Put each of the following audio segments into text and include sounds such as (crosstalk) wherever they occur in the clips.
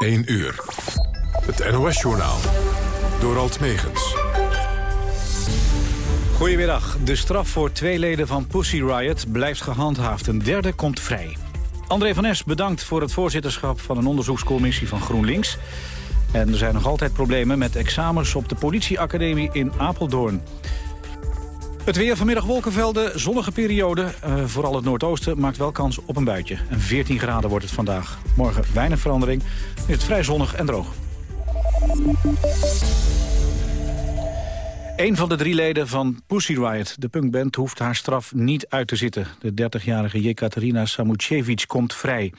1 uur. Het NOS-journaal. Door Alt Megens. Goedemiddag. De straf voor twee leden van Pussy Riot blijft gehandhaafd. Een derde komt vrij. André van Es bedankt voor het voorzitterschap van een onderzoekscommissie van GroenLinks. En er zijn nog altijd problemen met examens op de politieacademie in Apeldoorn. Het weer vanmiddag wolkenvelden, zonnige periode. Uh, vooral het noordoosten maakt wel kans op een buitje. En 14 graden wordt het vandaag. Morgen weinig verandering. Is het vrij zonnig en droog. Een van de drie leden van Pussy Riot, de punkband, hoeft haar straf niet uit te zitten. De 30-jarige Jekaterina Samucevic komt vrij.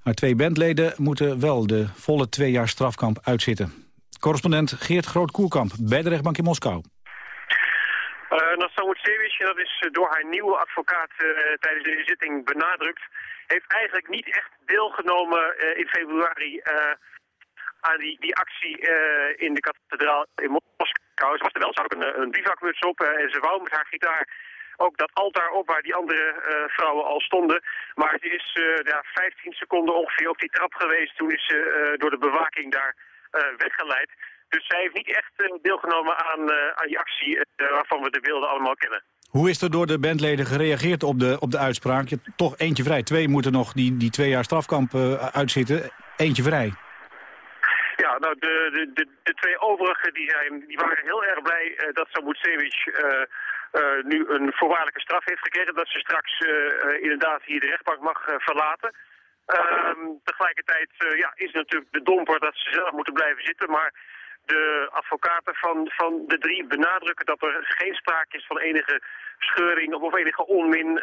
Haar twee bandleden moeten wel de volle twee jaar strafkamp uitzitten. Correspondent Geert Groot-Koerkamp bij de rechtbank in Moskou. Uh, dat is eh, door haar nieuwe advocaat uh, tijdens de zitting benadrukt, heeft eigenlijk niet echt deelgenomen uh, in februari aan die, die actie in de kathedraal in Moskou. Ze was er wel, ze had ook een, een bivakmuts op en ze wou met haar gitaar ook dat altaar op waar die andere vrouwen al stonden. Maar het is ja, 15 seconden ongeveer op die trap geweest. Toen is ze door de bewaking daar weggeleid. Dus zij heeft niet echt eh, deelgenomen aan, eh, aan die actie eh, waarvan we de beelden allemaal kennen. Hoe is er door de bandleden gereageerd op de, op de uitspraak? Je toch eentje vrij. Twee moeten nog die, die twee jaar strafkamp uitzitten. Eentje vrij. Ja, nou, de, de, de, de, twee overigen die, zijn, die waren heel erg blij dat Samucevic uh, uh, nu een voorwaardelijke straf heeft gekregen. Dat ze straks inderdaad hier de rechtbank mag verlaten. Ehm, tegelijkertijd ja, is natuurlijk de domper dat ze zelf moeten blijven zitten. Maar de advocaten van, van de drie benadrukken dat er geen sprake is van enige scheuring of enige onmin uh,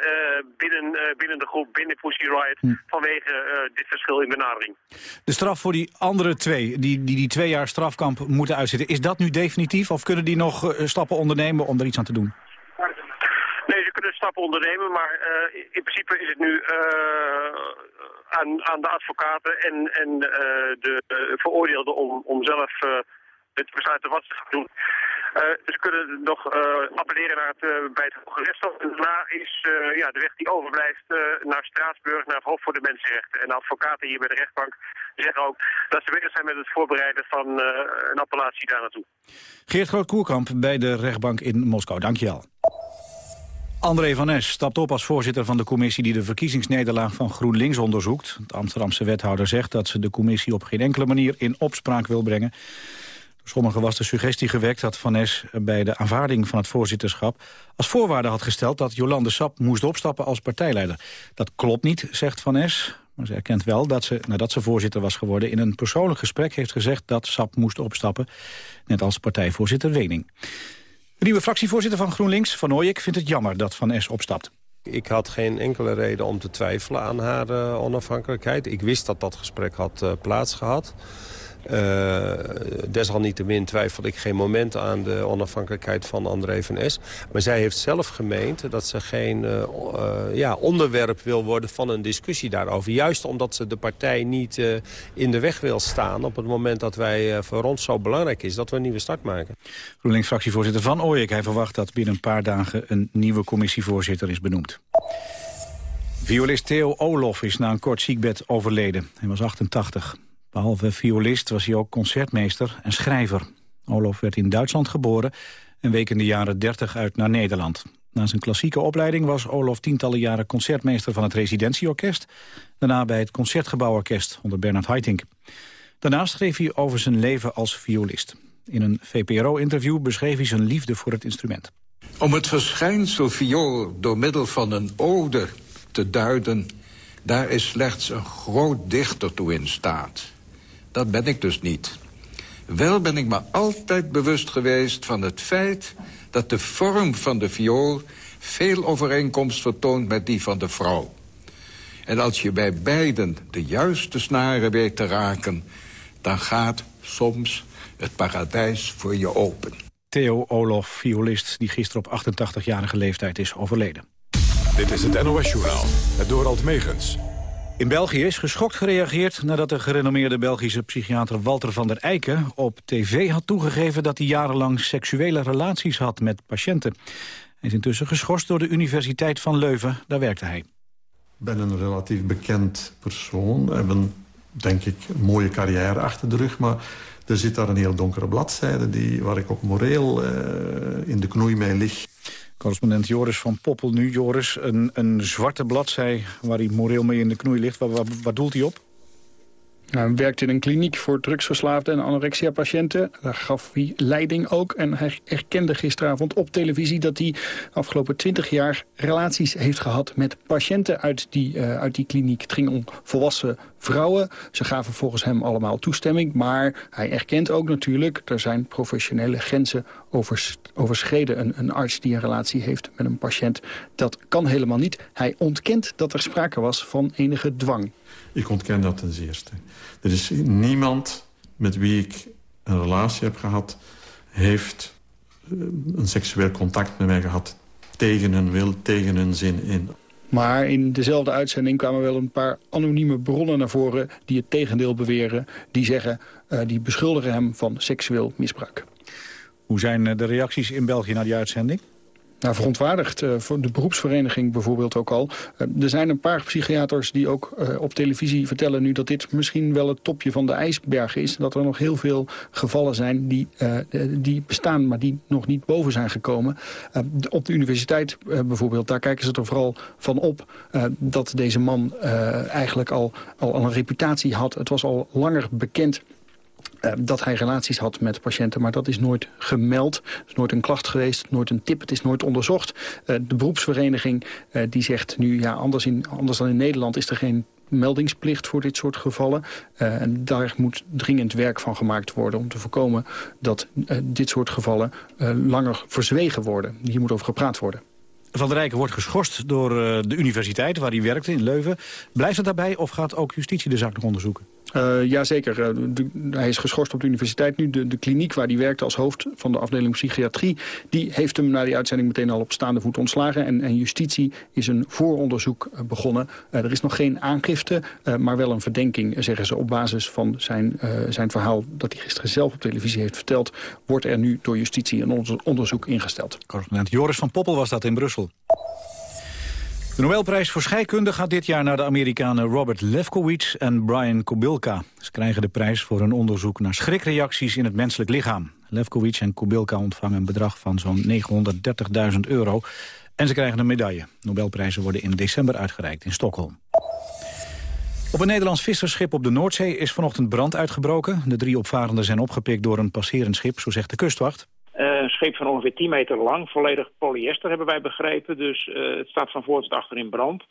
binnen, uh, binnen de groep, binnen Pussy Riot, hm. vanwege uh, dit verschil in benadering. De straf voor die andere twee, die, die die twee jaar strafkamp moeten uitzitten, is dat nu definitief of kunnen die nog stappen ondernemen om er iets aan te doen? Nee, ze kunnen stappen ondernemen, maar in principe is het nu aan, aan de advocaten en, en de veroordeelden om, om zelf het besluiten wat ze gaan doen. Uh, ze kunnen nog uh, appelleren naar het, uh, bij het Hoge Rechtshof. En daarna is ja, de weg die overblijft naar Straatsburg, naar het Hof voor de Mensenrechten. En de advocaten hier bij de rechtbank zeggen ook dat ze bezig zijn met het voorbereiden van een appellatie daar naartoe. Geert Groot-Koerkamp bij de rechtbank in Moskou. Dankjewel. André van Es stapt op als voorzitter van de commissie die de verkiezingsnederlaag van GroenLinks onderzoekt. Het Amsterdamse wethouder zegt dat ze de commissie op geen enkele manier in opspraak wil brengen. Sommigen was de suggestie gewekt dat Van Nes bij de aanvaarding van het voorzitterschap als voorwaarde had gesteld dat Jolande Sap moest opstappen als partijleider. Dat klopt niet, zegt Van Nes. Maar ze erkent wel dat ze, nadat ze voorzitter was geworden... in een persoonlijk gesprek heeft gezegd dat Sap moest opstappen. Net als partijvoorzitter Wening. De nieuwe fractievoorzitter van GroenLinks, Van Ooyek, vindt het jammer dat Van Nes opstapt. Ik had geen enkele reden om te twijfelen aan haar uh, onafhankelijkheid. Ik wist dat dat gesprek had uh, plaatsgehad. Uh, desalniettemin twijfel ik geen moment aan de onafhankelijkheid van André van S. Maar zij heeft zelf gemeend dat ze geen uh, uh, ja, onderwerp wil worden van een discussie daarover. Juist omdat ze de partij niet in de weg wil staan op het moment dat wij voor ons zo belangrijk is dat we een nieuwe start maken. GroenLinks-fractievoorzitter Van Ooyek, hij verwacht dat binnen een paar dagen een nieuwe commissievoorzitter is benoemd. Violist Theo Olof is na een kort ziekbed overleden. Hij was 88. Behalve violist was hij ook concertmeester en schrijver. Olof werd in Duitsland geboren en week in de jaren 30 uit naar Nederland. Na zijn klassieke opleiding was Olof tientallen jaren concertmeester van het residentieorkest. Daarna bij het Concertgebouworkest onder Bernard Haitink. Daarnaast schreef hij over zijn leven als violist. In een VPRO-interview beschreef hij zijn liefde voor het instrument. Om het verschijnsel viool door middel van een ode te duiden... daar is slechts een groot dichter toe in staat. Dat ben ik dus niet. Wel ben ik me altijd bewust geweest van het feit... dat de vorm van de viool veel overeenkomst vertoont met die van de vrouw. En als je bij beiden de juiste snaren weet te raken... dan gaat soms het paradijs voor je open. Theo Olof, violist die gisteren op 88-jarige leeftijd is overleden. Dit is het NOS-journaal, het Dorald Megens. In België is geschokt gereageerd nadat de gerenommeerde Belgische psychiater Walter van der Eiken op tv had toegegeven dat hij jarenlang seksuele relaties had met patiënten. Hij is intussen geschorst door de Universiteit van Leuven, daar werkte hij. Ik ben een relatief bekend persoon. We hebben denk ik, een mooie carrière achter de rug. Maar er zit daar een heel donkere bladzijde... Die, waar ik ook moreel in de knoei mee lig. Correspondent Joris van Poppel nu. Joris, een, een zwarte bladzij waar hij moreel mee in de knoei ligt. Waar, waar, waar doelt hij op? Nou, hij werkte in een kliniek voor drugsverslaafden en anorexia-patiënten. Daar gaf hij leiding ook. En hij erkende gisteravond op televisie dat hij afgelopen twintig jaar relaties heeft gehad met patiënten uit die, uh, uit die kliniek. Het ging om volwassen vrouwen. Ze gaven volgens hem allemaal toestemming. Maar hij erkent ook natuurlijk, er zijn professionele grenzen overschreden. Een arts die een relatie heeft met een patiënt, dat kan helemaal niet. Hij ontkent dat er sprake was van enige dwang. Ik ontken dat ten zeerste. Er is niemand met wie ik een relatie heb gehad... heeft eh, een seksueel contact met mij gehad tegen hun wil, tegen hun zin in. Maar in dezelfde uitzending kwamen wel een paar anonieme bronnen naar voren... die het tegendeel beweren, die zeggen, uh, die beschuldigen hem van seksueel misbruik. Hoe zijn eh, de reacties in België naar die uitzending? Nou, verontwaardigd. Uh, voor de beroepsvereniging bijvoorbeeld ook al. Uh, er zijn een paar psychiaters die ook uh, op televisie vertellen nu... dat dit misschien wel het topje van de ijsberg is. Dat er nog heel veel gevallen zijn die, die bestaan... maar die nog niet boven zijn gekomen. op de universiteit bijvoorbeeld, daar kijken ze er vooral van op... dat deze man eigenlijk al, al een reputatie had. Het was al langer bekend dat hij relaties had met patiënten, maar dat is nooit gemeld. Het is nooit een klacht geweest, nooit een tip, het is nooit onderzocht. Uh, de beroepsvereniging uh, die zegt nu, ja, anders, in, anders dan in Nederland is er geen meldingsplicht voor dit soort gevallen. en daar moet dringend werk van gemaakt worden om te voorkomen dat dit soort gevallen langer verzwegen worden. Hier moet over gepraat worden. Van der Rijken wordt geschorst door de universiteit waar hij werkte in Leuven. Blijft het daarbij of gaat ook justitie de zaak nog onderzoeken? Uh, Jazeker. Uh, hij is geschorst op de universiteit nu. De, kliniek waar hij werkte als hoofd van de afdeling psychiatrie... die heeft hem na die uitzending meteen al op staande voet ontslagen. En, en justitie is een vooronderzoek uh, begonnen. er is nog geen aangifte, maar wel een verdenking, zeggen ze... op basis van zijn, zijn verhaal dat hij gisteren zelf op televisie heeft verteld... wordt er nu door justitie een onderzoek ingesteld. Correspondent Joris van Poppel was dat in Brussel. De Nobelprijs voor scheikunde gaat dit jaar naar de Amerikanen Robert Lefkowitz en Brian Kobilka. Ze krijgen de prijs voor hun onderzoek naar schrikreacties in het menselijk lichaam. Lefkowitz en Kobilka ontvangen een bedrag van zo'n 930.000 euro. En ze krijgen een medaille. Nobelprijzen worden in december uitgereikt in Stockholm. Op een Nederlands vissersschip op de Noordzee is vanochtend brand uitgebroken. De drie opvarenden zijn opgepikt door een passerend schip, zo zegt de kustwacht. Schip van ongeveer 10 meter lang, volledig polyester hebben wij begrepen. Dus uh, het staat van voor tot achter in brand.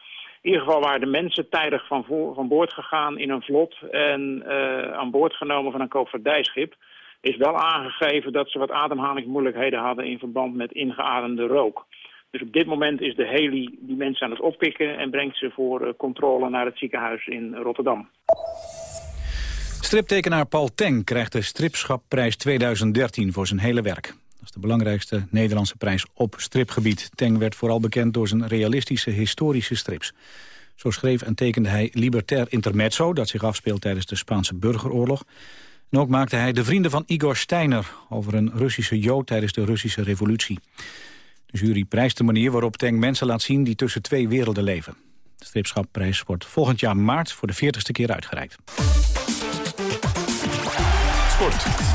In ieder geval waren de mensen tijdig van, voor, van boord gegaan in een vlot en uh, aan boord genomen van een koopvaardijschip. Is wel aangegeven dat ze wat ademhalingsmoeilijkheden hadden in verband met ingeademde rook. Dus op dit moment is de heli die mensen aan het oppikken en brengt ze voor controle naar het ziekenhuis in Rotterdam. Striptekenaar Paul Teng krijgt de Stripschapprijs 2013 voor zijn hele werk. Dat de belangrijkste Nederlandse prijs op stripgebied. Teng werd vooral bekend door zijn realistische historische strips. Zo schreef en tekende hij Libertair Intermezzo... dat zich afspeelt tijdens de Spaanse burgeroorlog. En ook maakte hij De Vrienden van Igor Steiner... over een Russische Jood tijdens de Russische revolutie. De jury prijst de manier waarop Teng mensen laat zien... die tussen twee werelden leven. De stripschapprijs wordt volgend jaar maart voor de 40ste keer uitgereikt. Sport.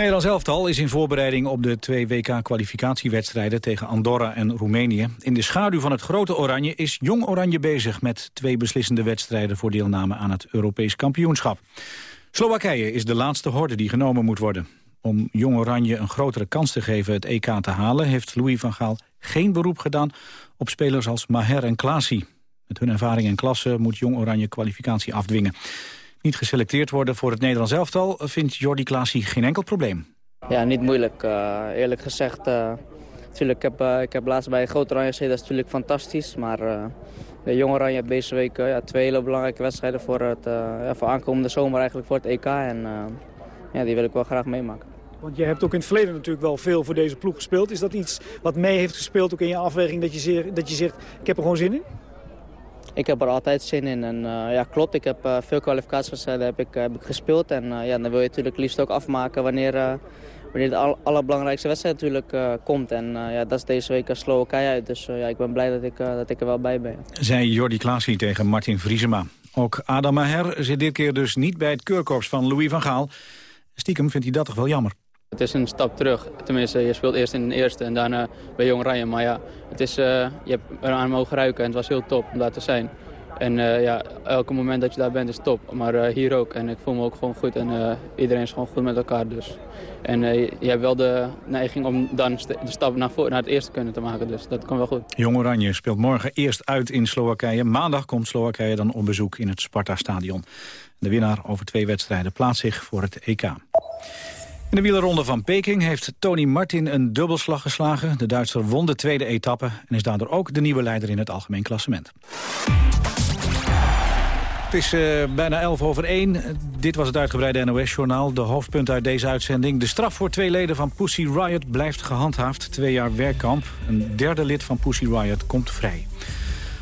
Nederlands elftal is in voorbereiding op de twee WK-kwalificatiewedstrijden tegen Andorra en Roemenië. In de schaduw van het grote Oranje is Jong Oranje bezig met twee beslissende wedstrijden voor deelname aan het Europees kampioenschap. Slowakije is de laatste horde die genomen moet worden. Om Jong Oranje een grotere kans te geven het EK te halen... heeft Louis van Gaal geen beroep gedaan op spelers als Maher en Klaasie. Met hun ervaring en klasse moet Jong Oranje kwalificatie afdwingen niet geselecteerd worden voor het Nederlands elftal... vindt Jordi Klaasie geen enkel probleem. Ja, niet moeilijk. Uh, eerlijk gezegd, uh, natuurlijk, ik, heb, uh, ik heb laatst bij Groot Oranje gezeten. Dat is natuurlijk fantastisch. Maar de Jong Oranje heeft deze week ja, twee hele belangrijke wedstrijden... voor, het, ja, voor aankomende zomer eigenlijk voor het EK. En ja, die wil ik wel graag meemaken. Want je hebt ook in het verleden natuurlijk wel veel voor deze ploeg gespeeld. Is dat iets wat mee heeft gespeeld ook in je afweging dat je, zeer, dat je zegt... ik heb er gewoon zin in? Ik heb er altijd zin in. En uh, ja, klopt, ik heb uh, veel kwalificatiewedstrijden heb ik, heb ik gespeeld. En ja, dan wil je natuurlijk liefst ook afmaken wanneer, wanneer de al allerbelangrijkste wedstrijd natuurlijk komt. En ja, dat is deze week Slowakije uit. Dus ja, ik ben blij dat ik, dat ik er wel bij ben. Zei Jordi Klaasie tegen Martin Vriesema. Ook Adam Maher zit dit keer dus niet bij het keurkorps van Louis van Gaal. Stiekem vindt hij dat toch wel jammer. Het is een stap terug. Tenminste, je speelt eerst in de eerste en daarna bij Jong Oranje. Maar ja, het is, uh, je hebt eraan mogen ruiken en het was heel top om daar te zijn. En uh, ja, elke moment dat je daar bent is top. Maar uh, hier ook. En ik voel me ook gewoon goed. En iedereen is gewoon goed met elkaar dus. En je hebt wel de neiging om dan de stap naar, voor, naar het eerste kunnen te maken. Dus dat komt wel goed. Jong Oranje speelt morgen eerst uit in Slowakije. Maandag komt Slowakije dan op bezoek in het Sparta-stadion. De winnaar over twee wedstrijden plaatst zich voor het EK. In de wielerronde van Peking heeft Tony Martin een dubbelslag geslagen. De Duitser won de tweede etappe en is daardoor ook de nieuwe leider in het algemeen klassement. Het is uh, bijna 11 over 1. Dit was het uitgebreide NOS-journaal. De hoofdpunt uit deze uitzending. De straf voor twee leden van Pussy Riot blijft gehandhaafd. Twee jaar werkkamp. Een derde lid van Pussy Riot komt vrij.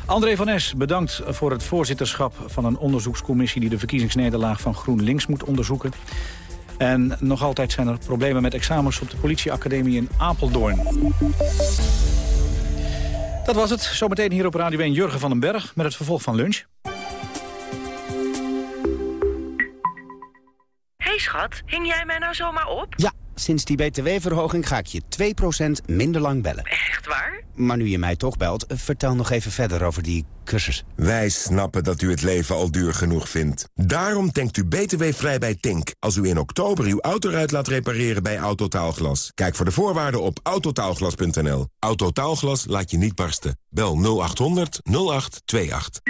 André van Es bedankt voor het voorzitterschap van een onderzoekscommissie... die de verkiezingsnederlaag van GroenLinks moet onderzoeken. En nog altijd zijn er problemen met examens op de politieacademie in Apeldoorn. Dat was het. Zometeen hier op Radio 1 Jurgen van den Berg met het vervolg van lunch. Hey schat, hing jij mij nou zomaar op? Ja, sinds die btw-verhoging ga ik je 2% minder lang bellen. Echt waar? Maar nu je mij toch belt, vertel nog even verder over die cursus. Wij snappen dat u het leven al duur genoeg vindt. Daarom tankt u btw-vrij bij Tink. Als u in oktober uw autoruit laat repareren bij Autotaalglas. Kijk voor de voorwaarden op autotaalglas.nl. Autotaalglas laat je niet barsten. Bel 0800 0828.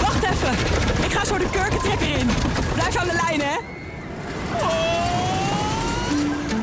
Wacht even! Ik ga zo de kurkentrekker in. Blijf aan de lijn, hè?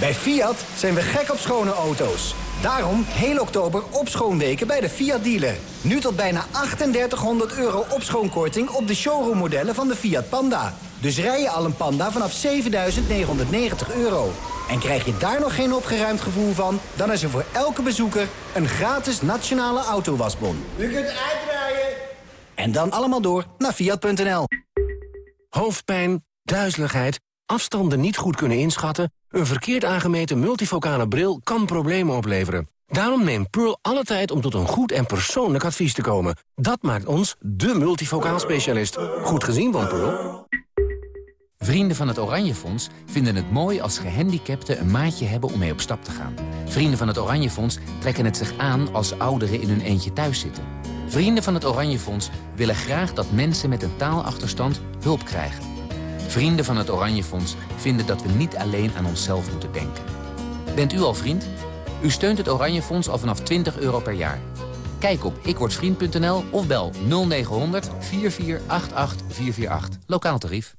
Bij Fiat zijn we gek op schone auto's. Daarom heel oktober opschoonweken bij de Fiat dealer. Nu tot bijna 3800 euro opschoonkorting op de showroommodellen van de Fiat Panda. Dus rij je al een Panda vanaf 7990 euro. En krijg je daar nog geen opgeruimd gevoel van... dan is er voor elke bezoeker een gratis nationale autowasbon. U kunt uitdraaien. En dan allemaal door naar Fiat.nl. Hoofdpijn, duizeligheid, afstanden niet goed kunnen inschatten... een verkeerd aangemeten multifocale bril kan problemen opleveren. Daarom neemt Pearl alle tijd om tot een goed en persoonlijk advies te komen. Dat maakt ons de multifocaal specialist. Goed gezien van Pearl. Vrienden van het Oranje Fonds vinden het mooi als gehandicapten een maatje hebben om mee op stap te gaan. Vrienden van het Oranje Fonds trekken het zich aan als ouderen in hun eentje thuis zitten. Vrienden van het Oranje Fonds willen graag dat mensen met een taalachterstand hulp krijgen. Vrienden van het Oranje Fonds vinden dat we niet alleen aan onszelf moeten denken. Bent u al vriend? U steunt het Oranje Fonds al vanaf 20 euro per jaar. Kijk op ikwordvriend.nl of bel 0900 4488 448. Lokaal tarief.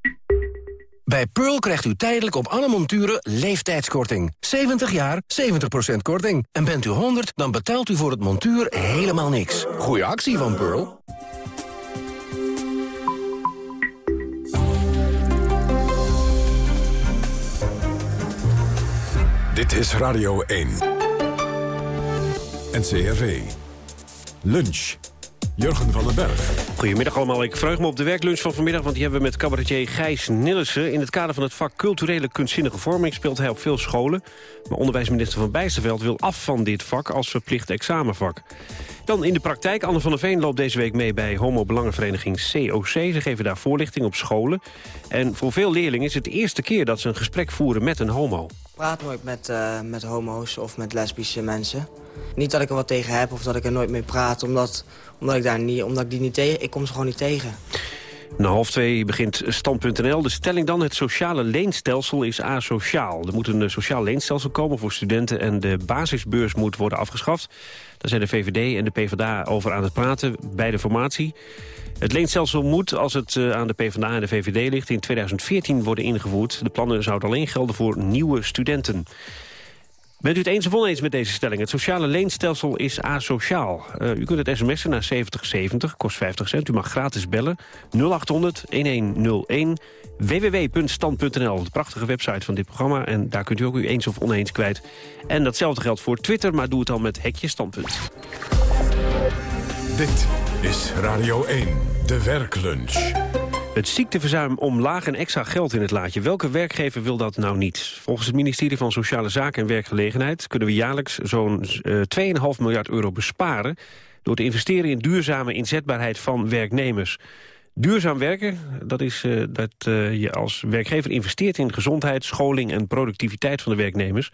Bij Pearl krijgt u tijdelijk op alle monturen leeftijdskorting. 70 jaar, 70% korting. En bent u 100, dan betaalt u voor het montuur helemaal niks. Goeie actie van Pearl. Dit is Radio 1. NCRV. Lunch. Jurgen van den Berg. Goedemiddag allemaal. Ik vraag me op de werklunch van vanmiddag... want die hebben we met cabaretier Gijs Nillissen. In het kader van het vak culturele kunstzinnige vorming... speelt hij op veel scholen. Maar onderwijsminister Van Bijsterveld wil af van dit vak... als verplicht examenvak. Dan in de praktijk. Anne van der Veen loopt deze week mee bij homo-belangenvereniging COC. Ze geven daar voorlichting op scholen. En voor veel leerlingen is het de eerste keer dat ze een gesprek voeren met een homo. Praat nooit met, uh, met homo's of met lesbische mensen. Niet dat ik er wat tegen heb of dat ik er nooit mee praat, omdat, omdat, ik, daar niet, omdat ik die niet tegen... Ik kom ze gewoon niet tegen. Na half twee begint Stand.nl. De stelling dan, het sociale leenstelsel is asociaal. Er moet een sociaal leenstelsel komen voor studenten... en de basisbeurs moet worden afgeschaft. Daar zijn de VVD en de PvdA over aan het praten bij de formatie. Het leenstelsel moet, als het eh, aan de PvdA en de VVD ligt... in 2014 worden ingevoerd. De plannen zouden alleen gelden voor nieuwe studenten. Bent u het eens of oneens met deze stelling? Het sociale leenstelsel is asociaal. Uh, u kunt het sms'en naar 7070, kost 50 cent. U mag gratis bellen. 0800 1101 www.stand.nl, de prachtige website van dit programma. En daar kunt u ook u eens of oneens kwijt. En datzelfde geldt voor Twitter, maar doe het dan met hekje standpunt. Dit is Radio 1, de werklunch. Het ziekteverzuim omlaag en extra geld in het laadje. Welke werkgever wil dat nou niet? Volgens het ministerie van Sociale Zaken en Werkgelegenheid... kunnen we jaarlijks zo'n uh, 2,5 miljard euro besparen... door te investeren in duurzame inzetbaarheid van werknemers. Duurzaam werken, dat is uh, dat uh, je als werkgever investeert in gezondheid, scholing en productiviteit van de werknemers.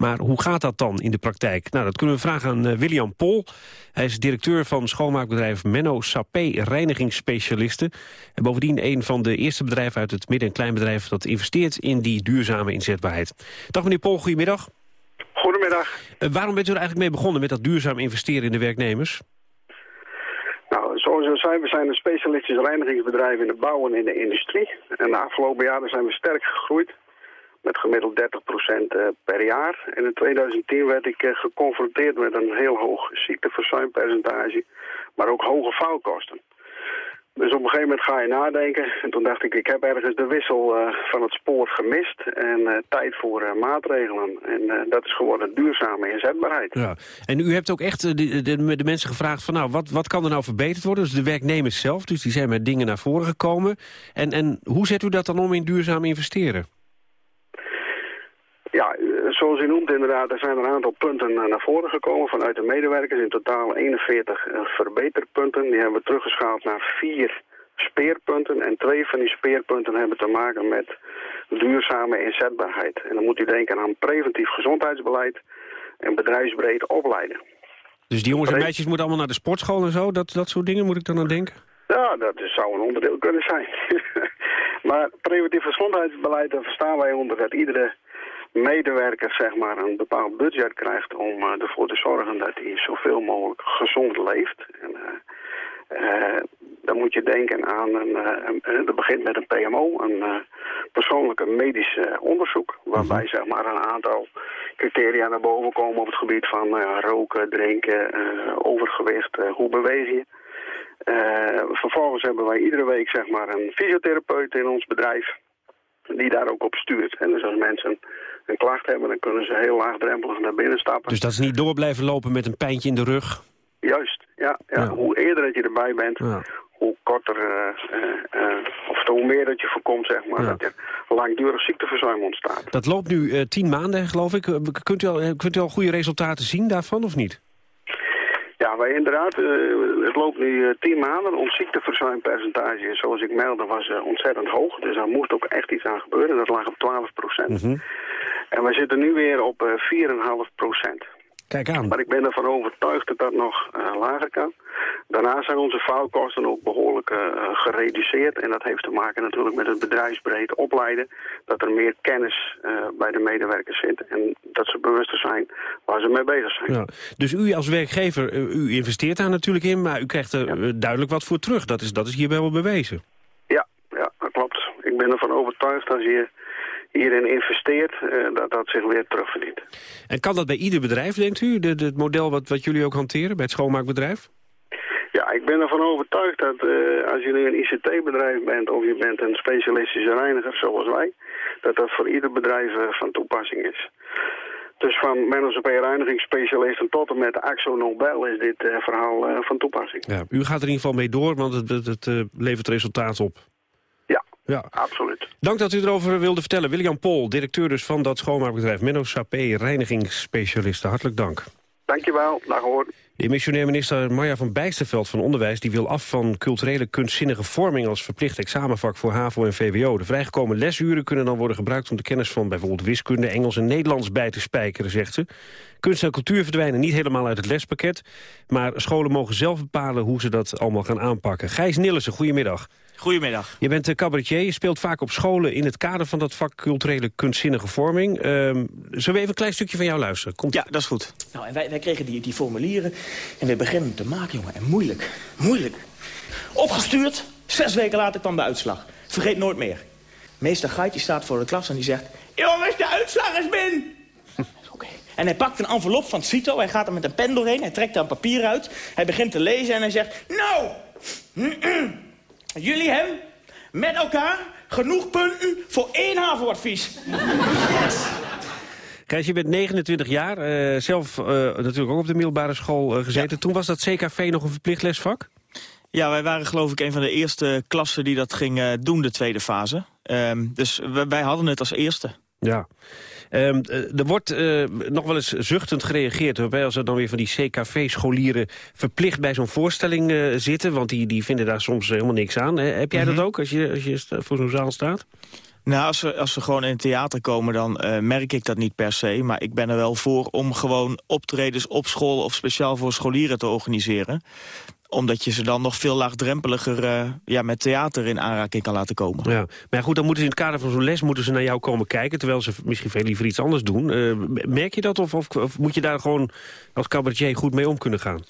Maar hoe gaat dat dan in de praktijk? Nou, dat kunnen we vragen aan uh, William Pol. Hij is directeur van schoonmaakbedrijf Menno Sapé Reinigingsspecialisten. En bovendien een van de eerste bedrijven uit het midden- en kleinbedrijf... dat investeert in die duurzame inzetbaarheid. Dag meneer Pol, goedemiddag. Goedemiddag. Uh, waarom bent u er eigenlijk mee begonnen met dat duurzaam investeren in de werknemers? Nou, zoals u zei, we zijn een specialistisch reinigingsbedrijf in de bouw en in de industrie. En de afgelopen jaren zijn we sterk gegroeid met gemiddeld 30% per jaar. En in 2010 werd ik geconfronteerd met een heel hoog ziekteverzuimpercentage, maar ook hoge foutkosten. Dus op een gegeven moment ga je nadenken. En toen dacht ik, ik heb ergens de wissel uh, van het spoor gemist. En tijd voor maatregelen. En dat is geworden duurzame inzetbaarheid. Ja. En u hebt ook echt de, mensen gevraagd van... nou, wat, wat kan er nou verbeterd worden? Dus de werknemers zelf, dus die zijn met dingen naar voren gekomen. En, en hoe zet u dat dan om in duurzaam investeren? Ja, zoals u noemt inderdaad, er zijn een aantal punten naar voren gekomen vanuit de medewerkers. In totaal 41 verbeterpunten. Die hebben we teruggeschaald naar vier speerpunten. En twee van die speerpunten hebben te maken met duurzame inzetbaarheid. En dan moet u denken aan preventief gezondheidsbeleid en bedrijfsbreed opleiden. Dus die jongens en meisjes moeten allemaal naar de sportschool en zo? Dat, dat soort dingen moet ik dan aan denken? Ja, dat zou een onderdeel kunnen zijn. (laughs) maar preventief gezondheidsbeleid, daar verstaan wij onder dat iedere medewerker zeg maar, een bepaald budget krijgt om uh, ervoor te zorgen dat hij zoveel mogelijk gezond leeft. En, uh, uh, dan moet je denken aan, een, een, dat begint met een PMO, een persoonlijke medisch onderzoek, waarbij zeg maar, een aantal criteria naar boven komen op het gebied van roken, drinken, overgewicht, hoe beweeg je. vervolgens hebben wij iedere week zeg maar, een fysiotherapeut in ons bedrijf die daar ook op stuurt. En dus als mensen een klacht hebben, dan kunnen ze heel laagdrempelig naar binnen stappen. Dus dat is niet door blijven lopen met een pijntje in de rug? Juist, ja. ja. ja. Hoe eerder dat je erbij bent, ja. hoe korter, uh, uh, uh, of hoe meer dat je voorkomt, zeg maar, dat er langdurig ziekteverzuim ontstaat. Dat loopt nu tien maanden, geloof ik. Kunt u, al, kunt u al goede resultaten zien daarvan, of niet? Ja, wij inderdaad, uh, het loopt nu uh, tien maanden. Ons ziekteverzuimpercentage, zoals ik meldde, was uh, ontzettend hoog. Dus daar moest ook echt iets aan gebeuren. Dat lag op 12 procent. Mm -hmm. En wij zitten nu weer op 4,5 procent. Kijk aan. Maar ik ben ervan overtuigd dat dat nog lager kan. Daarnaast zijn onze foutkosten ook behoorlijk gereduceerd. En dat heeft te maken natuurlijk met het bedrijfsbreed opleiden. Dat er meer kennis bij de medewerkers zit. En dat ze bewuster zijn waar ze mee bezig zijn. Ja. Dus u als werkgever, u investeert daar natuurlijk in, maar u krijgt er ja. duidelijk wat voor terug. Dat is, dat is hierbij wel bewezen. Ja, ja, dat klopt. Ik ben ervan overtuigd als je hierin investeert, uh, dat dat zich weer terugverdient. En kan dat bij ieder bedrijf, denkt u? De, de, het model wat, wat jullie ook hanteren bij het schoonmaakbedrijf? Ja, ik ben ervan overtuigd dat uh, als je nu een ICT-bedrijf bent of je bent een specialistische reiniger zoals wij, dat dat voor ieder bedrijf uh, van toepassing is. Dus van Mennos reinigingsspecialisten tot en met Axo Nobel is dit uh, verhaal van toepassing. Ja, u gaat er in ieder geval mee door, want het, het, levert resultaat op. Ja, absoluut. Dank dat u erover wilde vertellen. William Pol, directeur dus van dat schoonmaakbedrijf Menno Sapé, reinigingsspecialisten. Hartelijk dank. Dankjewel, dag hoor. De missionair minister Marja van Bijsterveld van Onderwijs... die wil af van culturele kunstzinnige vorming... als verplicht examenvak voor HAVO en VWO. De vrijgekomen lesuren kunnen dan worden gebruikt... om de kennis van bijvoorbeeld wiskunde, Engels en Nederlands bij te spijkeren, zegt ze. Kunst en cultuur verdwijnen niet helemaal uit het lespakket... maar scholen mogen zelf bepalen hoe ze dat allemaal gaan aanpakken. Gijs Nillissen, goedemiddag. Goedemiddag. Je bent cabaretier, je speelt vaak op scholen... in het kader van dat vak culturele kunstzinnige vorming. Uh, zullen we even een klein stukje van jou luisteren? Komt... Ja, dat is goed. Nou, en wij, wij kregen die, die formulieren en we beginnen te maken, jongen. En moeilijk, moeilijk. Opgestuurd, zes weken later kwam de uitslag. Vergeet nooit meer. Meester Gaitje staat voor de klas en die zegt... Jongens, de uitslag is binnen! En hij pakt een envelop van Cito, hij gaat er met een pen doorheen... hij trekt daar een papier uit, hij begint te lezen en hij zegt... Nou, jullie hebben met elkaar genoeg punten voor één HAVO-advies. Yes. Gijs, je bent 29 jaar, uh, zelf uh, natuurlijk ook op de middelbare school uh, gezeten. Ja. Toen was dat CKV nog een verplicht lesvak? Ja, wij waren geloof ik een van de eerste klassen die dat ging uh, doen, de tweede fase. Ehm, dus wij hadden het als eerste. Ja. Um, er wordt uh, nog wel eens zuchtend gereageerd... Waarbij als er dan weer van die CKV-scholieren verplicht bij zo'n voorstelling uh, zitten... want die, die vinden daar soms helemaal niks aan. Heb jij mm -hmm. dat ook als je, als je voor zo'n zaal staat? Nou, als ze, als ze gewoon in het theater komen, dan uh, merk ik dat niet per se. Maar ik ben er wel voor om gewoon optredens op school... of speciaal voor scholieren te organiseren omdat je ze dan nog veel laagdrempeliger uh, ja, met theater in aanraking kan laten komen. Ja. Maar goed, dan moeten ze in het kader van zo'n les moeten ze naar jou komen kijken... terwijl ze misschien veel liever iets anders doen. Uh, merk je dat of, of, of, moet je daar gewoon als cabaretier goed mee om kunnen gaan?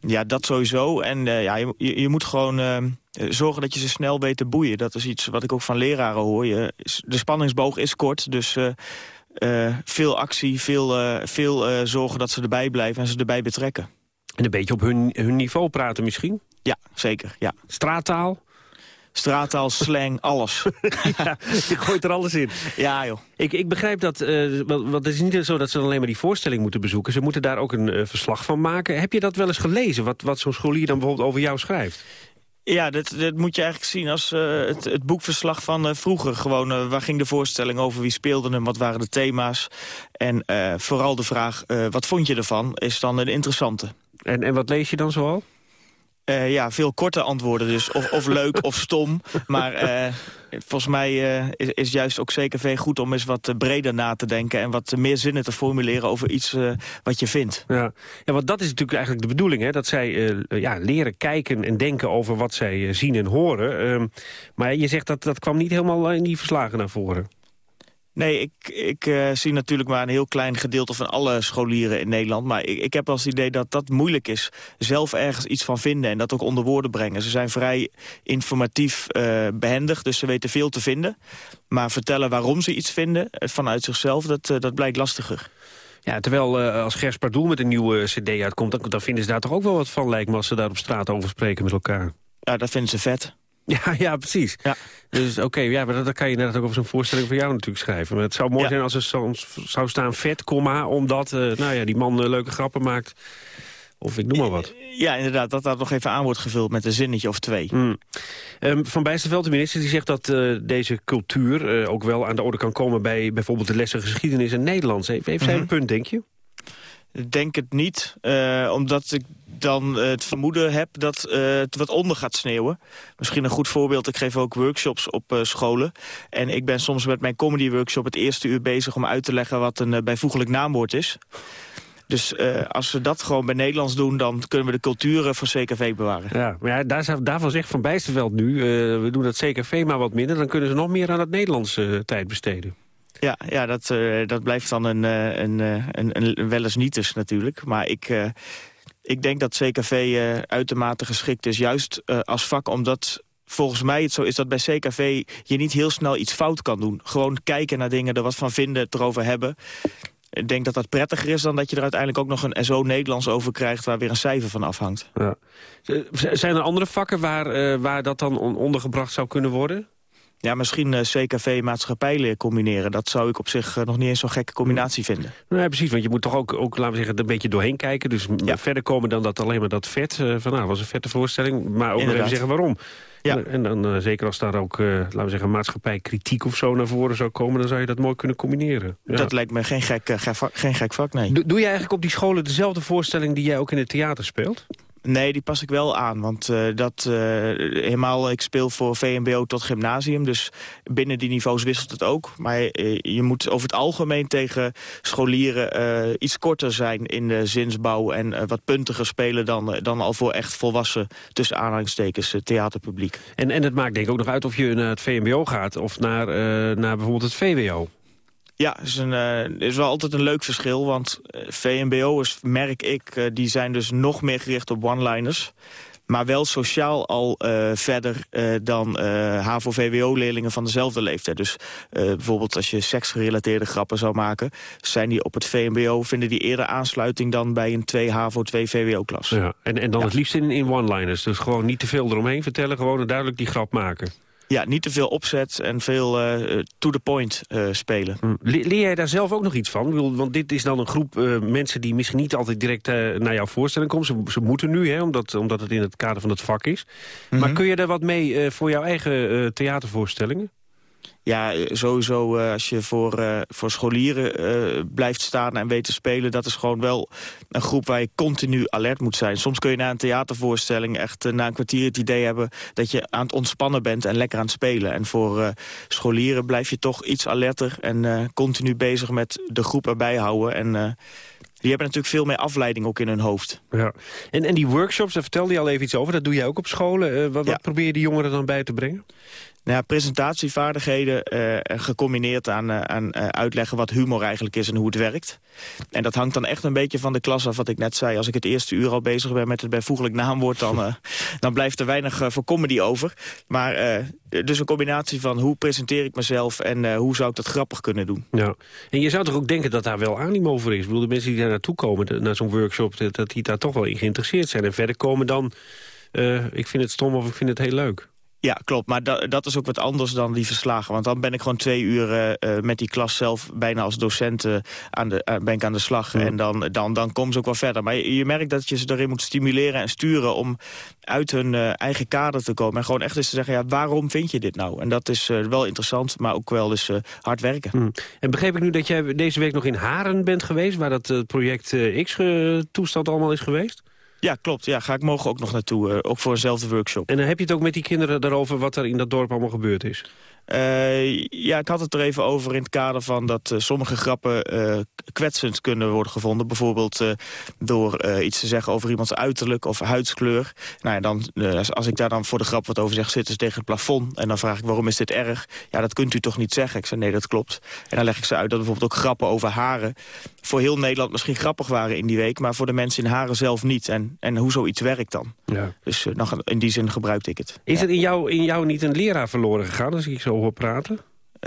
Ja, dat sowieso. En uh, ja, je, je, je, moet gewoon zorgen dat je ze snel weet te boeien. Dat is iets wat ik ook van leraren hoor. Je, de spanningsboog is kort, dus... veel actie, veel, veel zorgen dat ze erbij blijven en ze erbij betrekken. En een beetje op hun, hun niveau praten misschien? Ja, zeker. Ja. Straattaal? Straattaal, (laughs) slang, alles. (laughs) ja, je gooit er alles in. Ja, joh. Ik, ik begrijp dat, uh, want het is niet zo dat ze alleen maar die voorstelling moeten bezoeken. Ze moeten daar ook een uh, verslag van maken. Heb je dat wel eens gelezen, wat, wat zo'n scholier dan bijvoorbeeld over jou schrijft? Ja, dat, dat moet je eigenlijk zien als uh, het, het, boekverslag van uh, vroeger. Gewoon, uh, waar ging de voorstelling over, wie speelde hem, wat waren de thema's. En vooral de vraag, wat vond je ervan, is dan een interessante. En, en wat lees je dan zoal? Uh, ja, veel korte antwoorden dus. Of, of leuk of stom. Maar uh, volgens mij uh, is, is juist ook CKV goed om eens wat breder na te denken... en wat meer zinnen te formuleren over iets wat je vindt. Ja. ja, want dat is natuurlijk eigenlijk de bedoeling. Hè? Dat zij ja, leren kijken en denken over wat zij zien en horen. Ehm, maar je zegt dat dat kwam niet helemaal in die verslagen naar voren. Nee, ik, ik uh, zie natuurlijk maar een heel klein gedeelte van alle scholieren in Nederland. Maar ik, ik heb wel het idee dat dat moeilijk is. Zelf ergens iets van vinden en dat ook onder woorden brengen. Ze zijn vrij informatief uh, behendig, dus ze weten veel te vinden. Maar vertellen waarom ze iets vinden vanuit zichzelf, dat, uh, dat blijkt lastiger. Ja, terwijl als Gers Pardoel met een nieuwe cd uitkomt... Dan, dan vinden ze daar toch ook wel wat van, lijkt me... als ze daar op straat over spreken met elkaar. Ja, dat vinden ze vet. (laughs) Ja, ja, precies. Ja. Dus oké, okay, ja, maar dat, kan je net ook over zo'n voorstelling van jou natuurlijk schrijven. Maar het zou mooi ja. zijn als er soms zou staan vet, komma, omdat uh, nou ja, die man uh, leuke grappen maakt. Of ik noem maar wat. Ja, inderdaad, dat dat nog even aan wordt gevuld met een zinnetje of twee. Mm. Um, van Bijsterveld, de minister, die zegt dat uh, deze cultuur ook wel aan de orde kan komen bij bijvoorbeeld de lessen geschiedenis en Nederlands. Heeft, heeft mm -hmm. zij een punt, denk je? Ik denk het niet, omdat ik dan uh, het vermoeden heb dat uh, het wat onder gaat sneeuwen. Misschien een goed voorbeeld, ik geef ook workshops op uh, scholen. En ik ben soms met mijn comedy workshop het eerste uur bezig om uit te leggen wat een bijvoeglijk naamwoord is. Dus als we dat gewoon bij Nederlands doen, dan kunnen we de culturen van CKV bewaren. Ja, maar ja, daar, daarvan zegt Van Bijsterveld nu, we doen dat CKV maar wat minder... dan kunnen ze nog meer aan het Nederlandse tijd besteden. Ja, ja dat, dat blijft dan een, een, een, een wel eens niet dus natuurlijk. Maar ik ik denk dat CKV uh, uitermate geschikt is, juist uh, als vak, omdat volgens mij het zo is dat bij CKV je niet heel snel iets fout kan doen. Gewoon kijken naar dingen, er wat van vinden, het erover hebben. Ik denk dat dat prettiger is dan dat je er uiteindelijk ook nog een SO Nederlands over krijgt... waar weer een cijfer van afhangt. Ja. Zijn er andere vakken waar, uh, waar dat dan ondergebracht zou kunnen worden? Ja, misschien uh, CKV maatschappijleer combineren. Dat zou ik op zich uh, nog niet eens zo'n gekke combinatie vinden. Nee, precies, want je moet toch ook, ook laten we zeggen, een beetje doorheen kijken. Dus ja. verder komen dan dat alleen maar dat vet. Uh, van nou, was een vette voorstelling, maar ook nog even zeggen waarom. Ja. En dan zeker als daar ook, laten we zeggen, maatschappijkritiek of zo naar voren zou komen... dan zou je dat mooi kunnen combineren. Ja. Dat lijkt me geen gek, geen gek vak, nee. Doe, doe je eigenlijk op die scholen dezelfde voorstelling die jij ook in het theater speelt? Nee, die pas ik wel aan. Want uh, dat, uh, helemaal, ik speel voor VMBO tot gymnasium. Dus binnen die niveaus wisselt het ook. Maar uh, je moet over het algemeen tegen scholieren iets korter zijn in de zinsbouw. En wat puntiger spelen dan, dan al voor echt volwassen, tussen aanhalingstekens, theaterpubliek. En, en het maakt denk ik ook nog uit of je naar het VMBO gaat of naar, naar bijvoorbeeld het VWO. Ja, is, een, uh, is wel altijd een leuk verschil. Want uh, VMBO'ers, merk ik, uh, die zijn dus nog meer gericht op one-liners. Maar wel sociaal al verder dan HAVO-VWO-leerlingen van dezelfde leeftijd. Dus bijvoorbeeld als je seksgerelateerde grappen zou maken... zijn die op het VMBO, vinden die eerder aansluiting dan bij een 2 HAVO, 2 VWO-klas. Ja, en, en dan ja. het liefst in, in one-liners. Dus gewoon niet te veel eromheen vertellen, gewoon duidelijk die grap maken. Ja, niet te veel opzet en veel uh, to the point uh, spelen. Mm. leer jij daar zelf ook nog iets van? Want dit is dan een groep uh, mensen die misschien niet altijd direct naar jouw voorstelling komen. Ze, ze, moeten nu, hè, omdat, omdat het in het kader van het vak is. Mm -hmm. Maar kun je daar wat mee voor jouw eigen theatervoorstellingen? Ja, sowieso uh, als je voor, uh, voor scholieren uh, blijft staan en weet te spelen... dat is gewoon wel een groep waar je continu alert moet zijn. Soms kun je na een theatervoorstelling echt na een kwartier het idee hebben... dat je aan het ontspannen bent en lekker aan het spelen. En voor scholieren blijf je toch iets alerter en continu bezig met de groep erbij houden... En, die hebben natuurlijk veel meer afleiding ook in hun hoofd. Ja. En, en die workshops, daar vertelde je al even iets over. Dat doe jij ook op scholen. wat, ja. wat probeer je die jongeren dan bij te brengen? Nou presentatievaardigheden uh, gecombineerd aan, uh, aan uh, uitleggen wat humor eigenlijk is en hoe het werkt. En dat hangt dan echt een beetje van de klas af wat ik net zei. Als ik het eerste uur al bezig ben met het bijvoeglijk naamwoord... dan, (laughs) dan blijft er weinig voor comedy over. Maar dus een combinatie van hoe presenteer ik mezelf... en hoe zou ik dat grappig kunnen doen. Ja. En je zou toch ook denken dat daar wel animo voor is? Ik bedoel, de mensen die daar naartoe komen, naar zo'n workshop... dat die daar toch wel in geïnteresseerd zijn. En verder komen dan, ik vind het stom of ik vind het heel leuk. Ja, klopt. Maar dat, dat is ook wat anders dan die verslagen. Want dan ben ik gewoon twee uur uh, met die klas zelf bijna als docent uh, aan, de, uh, ben ik aan de slag. Ja. En dan, dan, dan komen ze ook wel verder. Maar je, je, merkt dat je ze erin moet stimuleren en sturen om uit hun eigen kader te komen. En gewoon echt eens te zeggen, ja, waarom vind je dit nou? En dat is wel interessant, maar ook wel eens hard werken. Hmm. En begreep ik nu dat jij deze week nog in Haren bent geweest... waar dat project X-toestand allemaal is geweest? Ja, klopt. Ja, ga ik morgen ook nog naartoe. Uh, ook voor eenzelfde workshop. En dan heb je het ook met die kinderen daarover wat er in dat dorp allemaal gebeurd is? Uh, ja, ik had het er even over in het kader van dat uh, sommige grappen uh, kwetsend kunnen worden gevonden. Bijvoorbeeld door iets te zeggen over iemands uiterlijk of huidskleur. Nou ja, dan, als, als, ik daar dan voor de grap wat over zeg, zitten ze tegen het plafond. En dan vraag ik, waarom is dit erg? Ja, dat kunt u toch niet zeggen? Ik zei, nee, dat klopt. En dan leg ik ze uit dat bijvoorbeeld ook grappen over haren... voor heel Nederland misschien grappig waren in die week... maar voor de mensen in haren zelf niet. En, en hoe zoiets werkt dan. Ja. Dus in die zin gebruikte ik het. Is ja. het in jou, in jou niet een leraar verloren gegaan, als ik zo hoor praten?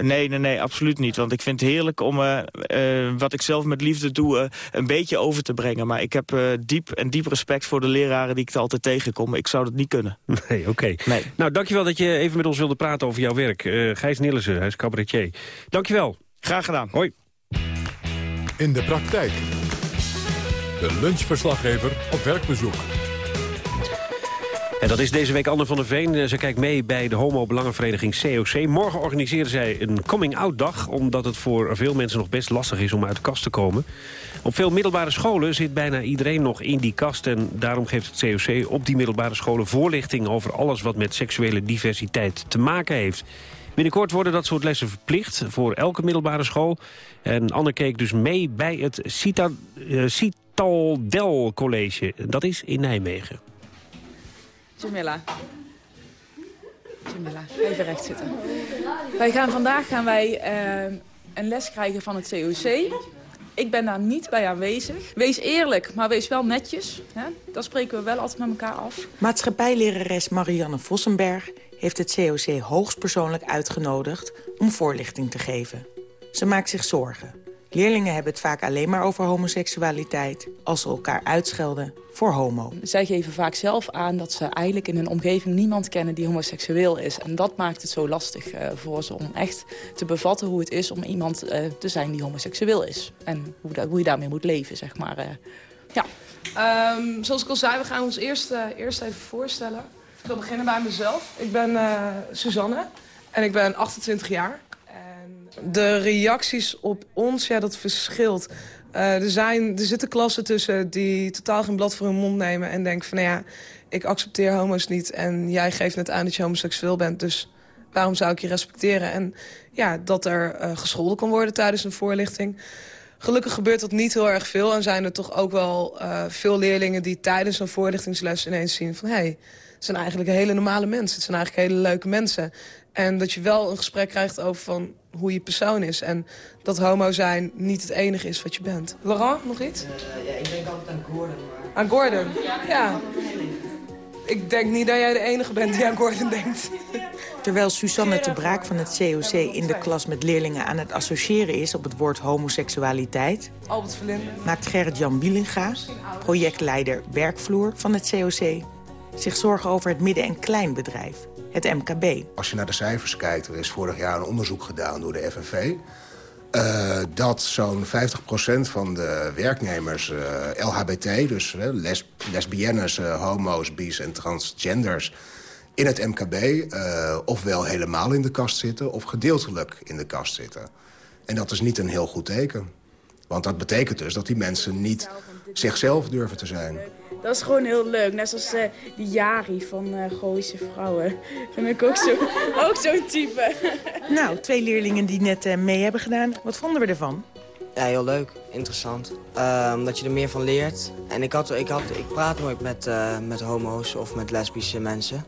Nee, nee, nee, absoluut niet. Want ik vind het heerlijk om uh, uh, wat ik zelf met liefde doe... Uh, een beetje over te brengen. Maar ik heb diep en diep respect voor de leraren die ik er altijd tegenkom. Ik zou dat niet kunnen. (laughs) Nee, oké. Okay. Nee. Nou, dankjewel dat je even met ons wilde praten over jouw werk. Gijs Nillissen, hij is cabaretier. Dankjewel. Graag gedaan. Hoi. In de praktijk. De lunchverslaggever op werkbezoek. En dat is deze week Anne van der Veen. Ze kijkt mee bij de homo-belangenvereniging COC. Morgen organiseren zij een coming-out-dag... omdat het voor veel mensen nog best lastig is om uit de kast te komen. Op veel middelbare scholen zit bijna iedereen nog in die kast... en daarom geeft het COC op die middelbare scholen voorlichting... over alles wat met seksuele diversiteit te maken heeft. Binnenkort worden dat soort lessen verplicht voor elke middelbare school. En Anne keek dus mee bij het Cita, uh, Citaldel College. Dat is in Nijmegen. Jamila. Jamila, even recht zitten. Wij gaan vandaag gaan wij uh, een les krijgen van het COC. Ik ben daar niet bij aanwezig. Wees eerlijk, maar wees wel netjes. Hè? Dat spreken we wel altijd met elkaar af. Maatschappijlerares Marianne Vossenberg heeft het COC hoogstpersoonlijk uitgenodigd om voorlichting te geven. Ze maakt zich zorgen. Leerlingen hebben het vaak alleen maar over homoseksualiteit... als ze elkaar uitschelden voor homo. Zij geven vaak zelf aan dat ze eigenlijk in hun omgeving niemand kennen die homoseksueel is. En dat maakt het zo lastig uh, voor ze om echt te bevatten hoe het is om iemand uh, te zijn die homoseksueel is. En hoe, dat, hoe je daarmee moet leven, zeg maar. Uh, ja. Um, zoals ik al zei, we gaan ons eerst, eerst even voorstellen. Ik wil beginnen bij mezelf. Ik ben Suzanne en ik ben 28 jaar. De reacties op ons, ja, dat verschilt. Uh, er, zijn, er zitten klassen tussen die totaal geen blad voor hun mond nemen... en denken van, nou ja, ik accepteer homo's niet... en jij geeft net aan dat je homoseksueel bent, dus waarom zou ik je respecteren? En ja, dat er uh, gescholden kan worden tijdens een voorlichting. Gelukkig gebeurt dat niet heel erg veel... en zijn er toch ook wel uh, veel leerlingen die tijdens een voorlichtingsles ineens zien van... hé, hey, het zijn eigenlijk hele normale mensen, het zijn eigenlijk hele leuke mensen... En dat je wel een gesprek krijgt over van hoe je persoon is. En dat homo zijn niet het enige is wat je bent. Laurent, nog iets? Uh, ja, ik denk altijd aan Gordon. Maar... Aan Gordon? Ja. Ik denk niet dat jij de enige bent die aan Gordon denkt. Terwijl Suzanne te Braak van het COC in de klas met leerlingen aan het associëren is op het woord homoseksualiteit... Maakt Gerrit-Jan Bielinga, projectleider werkvloer van het COC... zich zorgen over het midden- en kleinbedrijf het MKB. Als je naar de cijfers kijkt, er is vorig jaar een onderzoek gedaan door de FNV... Uh, dat zo'n 50% van de werknemers uh, LHBT, dus uh, les lesbiennes, homo's, bis en transgenders... in het MKB ofwel helemaal in de kast zitten of gedeeltelijk in de kast zitten. En dat is niet een heel goed teken. Want dat betekent dus dat die mensen niet zichzelf durven te zijn. Dat is gewoon heel leuk. Net zoals uh, die Jari van uh, Gooise Vrouwen. Vind ik ook zo'n ook zo'n type. nou, twee leerlingen die net uh, mee hebben gedaan. Wat vonden we ervan? Ja, heel leuk. Interessant. Omdat je er meer van leert. En ik, had, ik, had, ik praat nooit met, met homo's of met lesbische mensen.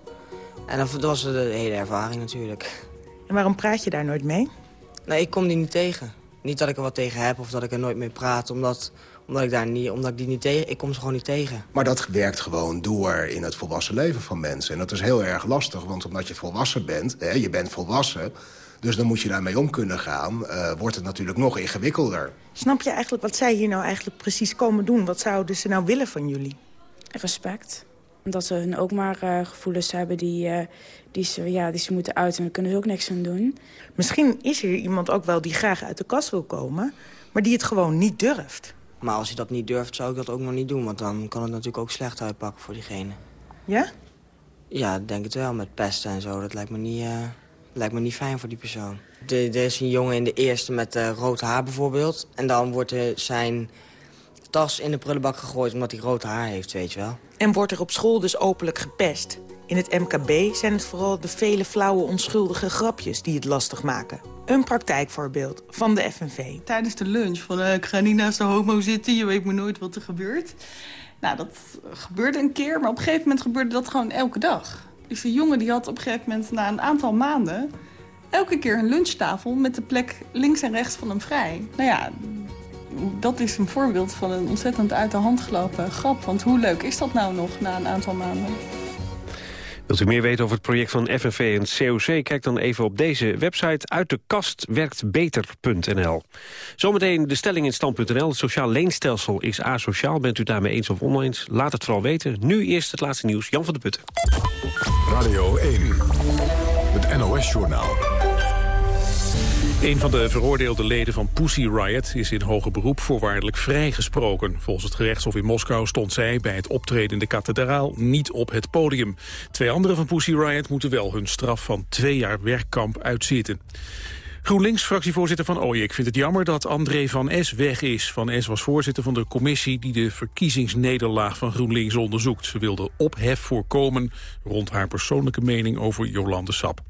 En dat was de hele ervaring natuurlijk. En waarom praat je daar nooit mee? Nee, ik kom die niet tegen. Niet dat ik er wat tegen heb of dat ik er nooit mee praat. Omdat, omdat, ik, daar niet, omdat ik die niet tegen... Ik kom ze gewoon niet tegen. Maar dat werkt gewoon door in het volwassen leven van mensen. En dat is heel erg lastig, want omdat je volwassen bent... Hè, je bent volwassen, dus dan moet je daarmee om kunnen gaan... Uh, wordt het natuurlijk nog ingewikkelder. Snap je eigenlijk wat zij hier nou eigenlijk precies komen doen? Wat zouden ze nou willen van jullie? Respect. Dat ze hun ook maar uh, gevoelens hebben die, uh, die, ze, ja, die ze moeten uiten. En daar kunnen ze ook niks aan doen. Misschien is er iemand ook wel die graag uit de kast wil komen... maar die het gewoon niet durft. Maar als je dat niet durft, zou ik dat ook nog niet doen. Want dan kan het natuurlijk ook slecht uitpakken voor diegene. Ja? Ja, denk het wel. Met pesten en zo. Dat lijkt me niet, uh, lijkt me niet fijn voor die persoon. Er is een jongen in de eerste met rood haar bijvoorbeeld. En dan wordt er zijn tas in de prullenbak gegooid omdat hij rood haar heeft, weet je wel. En wordt er op school dus openlijk gepest. In het MKB zijn het vooral de vele flauwe onschuldige grapjes die het lastig maken. Een praktijkvoorbeeld van de FNV. Tijdens de lunch van ik ga niet naast de homo zitten, je weet maar nooit wat er gebeurt. Nou, dat gebeurde een keer, maar op een gegeven moment gebeurde dat gewoon elke dag. Dus de jongen die had op een gegeven moment na een aantal maanden... elke keer een lunchtafel met de plek links en rechts van hem vrij. Nou ja, dat is een voorbeeld van een ontzettend uit de hand gelopen grap. Want hoe leuk is dat nou nog na een aantal maanden? Wilt u meer weten over het project van FNV en COC? Kijk dan even op deze website uit de kast werktbeter.nl. Zometeen de stelling in stand.nl. Het sociaal leenstelsel is asociaal. Bent u daarmee eens of oneens? Laat het vooral weten. Nu eerst het laatste nieuws. Jan van der Putten. Radio 1. Het NOS-journaal. Een van de veroordeelde leden van Pussy Riot is in hoger beroep voorwaardelijk vrijgesproken. Volgens het gerechtshof in Moskou stond zij bij het optreden in de kathedraal niet op het podium. Twee anderen van Pussy Riot moeten wel hun straf van twee jaar werkkamp uitzitten. GroenLinks-fractievoorzitter Van Ooyek vindt het jammer dat André van S weg is. Van S was voorzitter van de commissie die de verkiezingsnederlaag van GroenLinks onderzoekt. Ze wilde ophef voorkomen rond haar persoonlijke mening over Jolande Sap.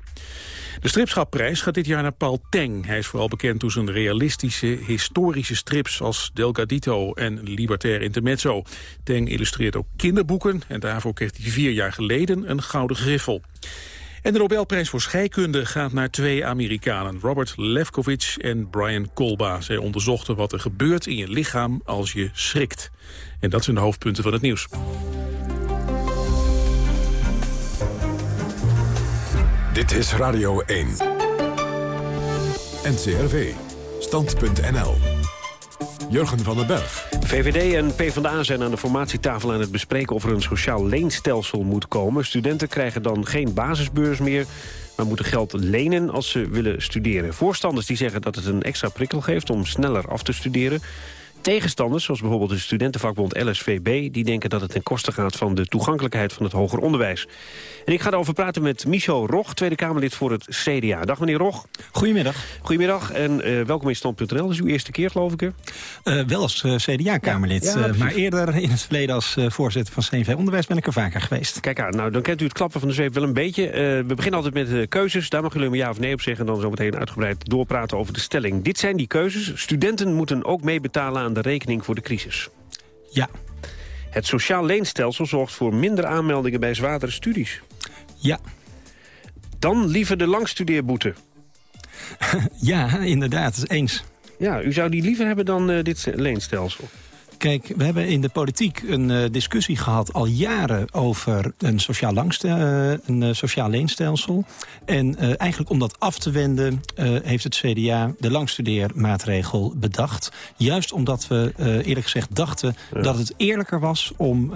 De stripschapprijs gaat dit jaar naar Paul Teng. Hij is vooral bekend door zijn realistische, historische strips als Delgadito en Libertaire Intermezzo. Teng illustreert ook kinderboeken en daarvoor kreeg hij vier jaar geleden een gouden griffel. En de Nobelprijs voor scheikunde gaat naar twee Amerikanen, Robert Lefkowitz en Brian Kolba. Zij onderzochten wat er gebeurt in je lichaam als je schrikt. En dat zijn de hoofdpunten van het nieuws. Dit is Radio 1. NCRV. Stand.nl. Jurgen van den Berg. VVD en PvdA zijn aan de formatietafel aan het bespreken... of er een sociaal leenstelsel moet komen. Studenten krijgen dan geen basisbeurs meer maar moeten geld lenen als ze willen studeren. Voorstanders die zeggen dat het een extra prikkel geeft om sneller af te studeren. Tegenstanders, zoals bijvoorbeeld de studentenvakbond LSVB... die denken dat het ten koste gaat van de toegankelijkheid van het hoger onderwijs. En ik ga erover praten met Michel Rog, Tweede Kamerlid voor het CDA. Dag meneer Rog. Goedemiddag. Goedemiddag en uh, welkom in Stand.nl. Dat is uw eerste keer, geloof ik? Uh, wel als uh, CDA-Kamerlid. Ja, ja, maar eerder (laughs) in het verleden als voorzitter van CNV Onderwijs ben ik er vaker geweest. Kijk aan, nou dan kent u het klappen van de zweep wel een beetje. we beginnen altijd met de keuzes. Daar mag jullie een ja of nee op zeggen... en dan zometeen uitgebreid doorpraten over de stelling. Dit zijn die keuzes. Studenten moeten ook meebetalen aan de rekening voor de crisis. Ja. Het sociaal leenstelsel zorgt voor minder aanmeldingen bij zwaardere studies. Ja. Dan liever de langstudeerboete. (laughs) ja, inderdaad, eens. Ja, u zou die liever hebben dan uh, dit leenstelsel? Kijk, we hebben in de politiek een uh, discussie gehad al jaren over een sociaal, langste, uh, een uh, sociaal leenstelsel. En eigenlijk om dat af te wenden heeft het CDA de langstudeermaatregel bedacht. Juist omdat we eerlijk gezegd dachten ja. dat het eerlijker was om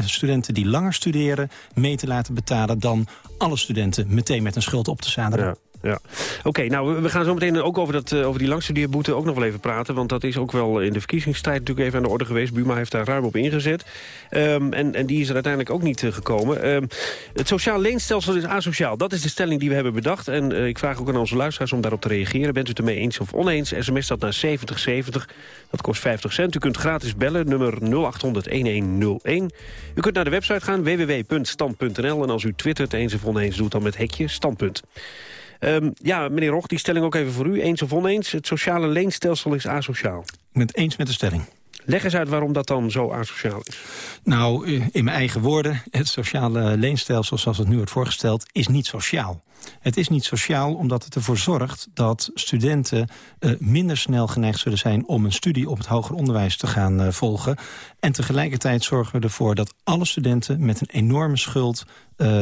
studenten die langer studeren mee te laten betalen dan alle studenten meteen met een schuld op te zadelen. Ja. Ja. Oké, nou, we gaan zo meteen ook over, dat, uh, over die langstudeerboete ook nog wel even praten. Want dat is ook wel in de verkiezingsstrijd natuurlijk even aan de orde geweest. Buma heeft daar ruim op ingezet. Um, en, en die is er uiteindelijk ook niet uh, gekomen. Um, het sociaal leenstelsel is asociaal. Dat is de stelling die we hebben bedacht. En uh, ik vraag ook aan onze luisteraars om daarop te reageren. Bent u het ermee eens of oneens? SMS dat naar 7070. Dat kost 50 cent. U kunt gratis bellen, nummer 0800-1101. U kunt naar de website gaan, www.stand.nl. En als u twittert eens of oneens doet, dan met hekje standpunt. Um, ja, meneer Roch, die stelling ook even voor u. Eens of oneens, het sociale leenstelsel is asociaal. Ik ben het eens met de stelling. Leg eens uit waarom dat dan zo asociaal is. Nou, in mijn eigen woorden, het sociale leenstelsel zoals het nu wordt voorgesteld... is niet sociaal. Het is niet sociaal omdat het ervoor zorgt dat studenten uh, minder snel geneigd zullen zijn... om een studie op het hoger onderwijs te gaan uh, volgen. En tegelijkertijd zorgen we ervoor dat alle studenten met een enorme schuld...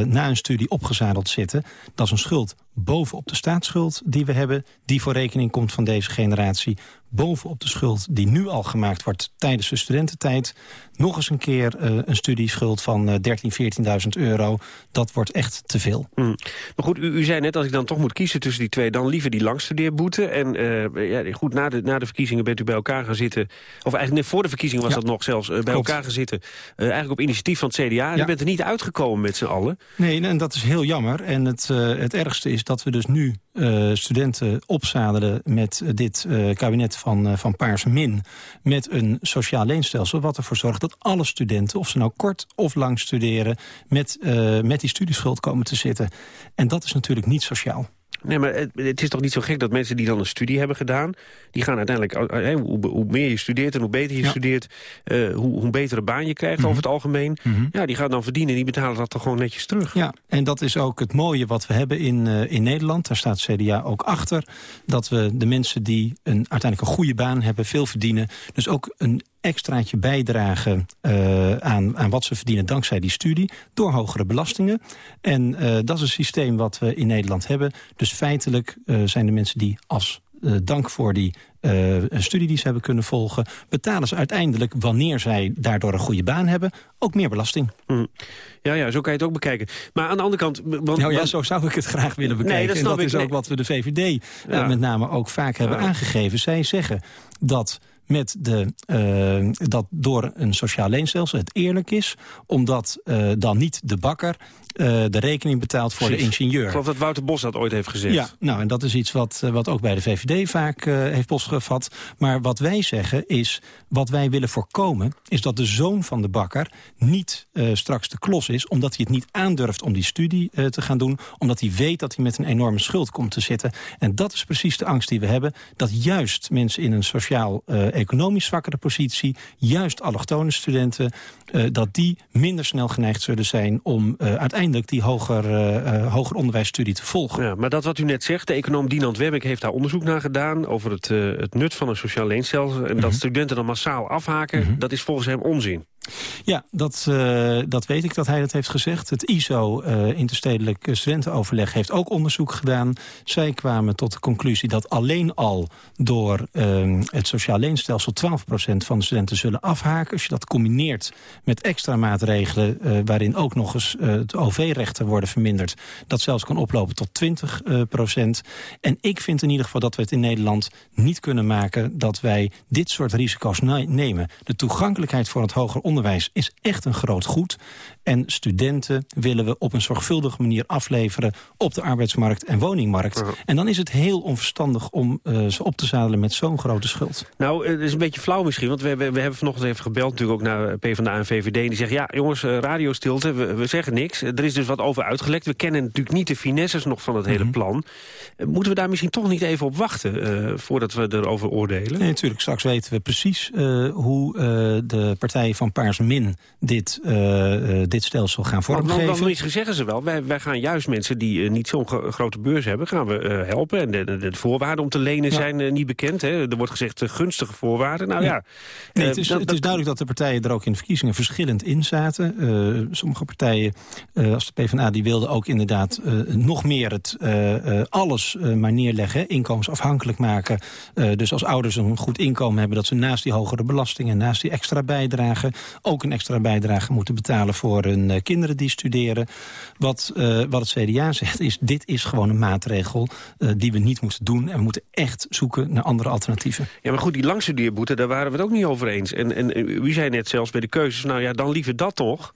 Na een studie opgezadeld zitten. Dat is een schuld bovenop de staatsschuld die we hebben... die voor rekening komt van deze generatie bovenop de schuld die nu al gemaakt wordt tijdens de studententijd... nog eens een keer uh, een studieschuld van uh, 13.000, 14.000 euro. Dat wordt echt te veel. Mm. Maar goed, u, u, zei net, als ik dan toch moet kiezen tussen die twee... dan liever die langstudeerboete. En uh, ja, goed, na de, na de verkiezingen bent u bij elkaar gaan zitten... of eigenlijk net voor de verkiezingen was ja. dat nog zelfs... bij Klopt. elkaar gaan zitten, eigenlijk op initiatief van het CDA. Ja. U bent er niet uitgekomen met z'n allen. Nee, en dat is heel jammer. En het, het ergste is dat we dus nu studenten opzadelen... met dit kabinet van, uh, van Paars Min met een sociaal leenstelsel... wat ervoor zorgt dat alle studenten, of ze nou kort of lang studeren... met, met die studieschuld komen te zitten. En dat is natuurlijk niet sociaal. Nee, maar het, het, is toch niet zo gek dat mensen die dan een studie hebben gedaan... die gaan uiteindelijk, uh, hoe, hoe, meer je studeert en hoe beter je ja. studeert... Uh, hoe, hoe betere baan je krijgt mm -hmm. over het algemeen. Mm -hmm. Ja, die gaan dan verdienen en die betalen dat toch gewoon netjes terug. Ja, en dat is ook het mooie wat we hebben in, uh, in Nederland. Daar staat CDA ook achter. Dat we de mensen die een, uiteindelijk een goede baan hebben, veel verdienen... dus ook een extraatje bijdragen uh, aan, aan wat ze verdienen dankzij die studie... door hogere belastingen. En uh, dat is een systeem wat we in Nederland hebben. Dus feitelijk uh, zijn de mensen die als dank voor die studie die ze hebben kunnen volgen... betalen ze uiteindelijk, wanneer zij daardoor een goede baan hebben... ook meer belasting. Mm. Ja, ja, zo kan je het ook bekijken. Maar aan de andere kant... Want, nou ja, zo zou ik het graag willen bekijken. Nee, dat en dat ik, is ook nee. wat we de VVD ja. met name ook vaak hebben ja. aangegeven. Zij zeggen dat met de, uh, dat door een sociaal leenstelsel het eerlijk is... omdat uh, dan niet de bakker uh, de rekening betaalt voor Precies. de ingenieur. Ik geloof dat Wouter Bos dat ooit heeft gezegd. Ja, nou, en dat is iets wat, wat ook bij de VVD vaak heeft losgevat. Maar wat wij zeggen is, wat wij willen voorkomen... is dat de zoon van de bakker niet straks de klos is... omdat hij het niet aandurft om die studie te gaan doen... omdat hij weet dat hij met een enorme schuld komt te zitten. En dat is precies de angst die we hebben. Dat juist mensen in een sociaal economisch zwakkere positie... juist allochtone studenten, dat die minder snel geneigd zullen zijn... om uh, uiteindelijk die hoger, uh, hoger onderwijsstudie te volgen. Ja, maar dat wat u net zegt, de econoom Dinant Webbek heeft daar onderzoek naar gedaan... over het, het nut van een sociaal leenstelsel... en mm -hmm. dat studenten dan massaal afhaken, mm -hmm. dat is volgens hem onzin. Ja, dat, uh, dat weet ik dat hij dat heeft gezegd. Het ISO, uh, Interstedelijk Studentenoverleg, heeft ook onderzoek gedaan. Zij kwamen tot de conclusie dat alleen al door uh, het sociaal leenstelsel 12% van de studenten zullen afhaken. Als je dat combineert met extra maatregelen uh, waarin ook nog eens de OV-rechten worden verminderd, dat zelfs kan oplopen tot 20%. En ik vind in ieder geval dat we het in Nederland niet kunnen maken dat wij dit soort risico's nemen. De toegankelijkheid voor het hoger onderwijs onderwijs is echt een groot goed. En studenten willen we op een zorgvuldige manier afleveren... op de arbeidsmarkt en woningmarkt. En dan is het heel onverstandig om uh, ze op te zadelen met zo'n grote schuld. Nou, het is een beetje flauw misschien. Want we, we, we hebben vanochtend even gebeld natuurlijk ook naar PvdA en VVD. En die zeggen, ja jongens, uh, radiostilte, we, we, zeggen niks. Er is dus wat over uitgelekt. We kennen natuurlijk niet de finesses nog van het hele -huh. plan. moeten we daar misschien toch niet even op wachten... voordat we erover oordelen? Nee, natuurlijk. Straks weten we precies hoe de partijen van min dit, dit stelsel gaan vormgeven. Want, want, zeggen ze wel, wij, wij gaan juist mensen die niet zo'n grote beurs hebben... gaan we helpen. En de, de, de, voorwaarden om te lenen zijn niet bekend. Hè. Er wordt gezegd gunstige voorwaarden. Nou ja, nee, het, is, het is duidelijk dat de partijen er ook in de verkiezingen verschillend in zaten. sommige partijen, als de PvdA, die wilden ook inderdaad nog meer het alles maar neerleggen. Inkomensafhankelijk maken. dus als ouders een goed inkomen hebben... dat ze naast die hogere belastingen, naast die extra bijdragen... ook een extra bijdrage moeten betalen voor hun uh, kinderen die studeren. Wat, uh, wat het CDA zegt is, dit is gewoon een maatregel uh, die we niet moeten doen. En we moeten echt zoeken naar andere alternatieven. Ja, maar goed, die langstudeerboete, daar waren we het ook niet over eens. En, en u zei net zelfs bij de keuzes, nou ja, dan liever dat toch...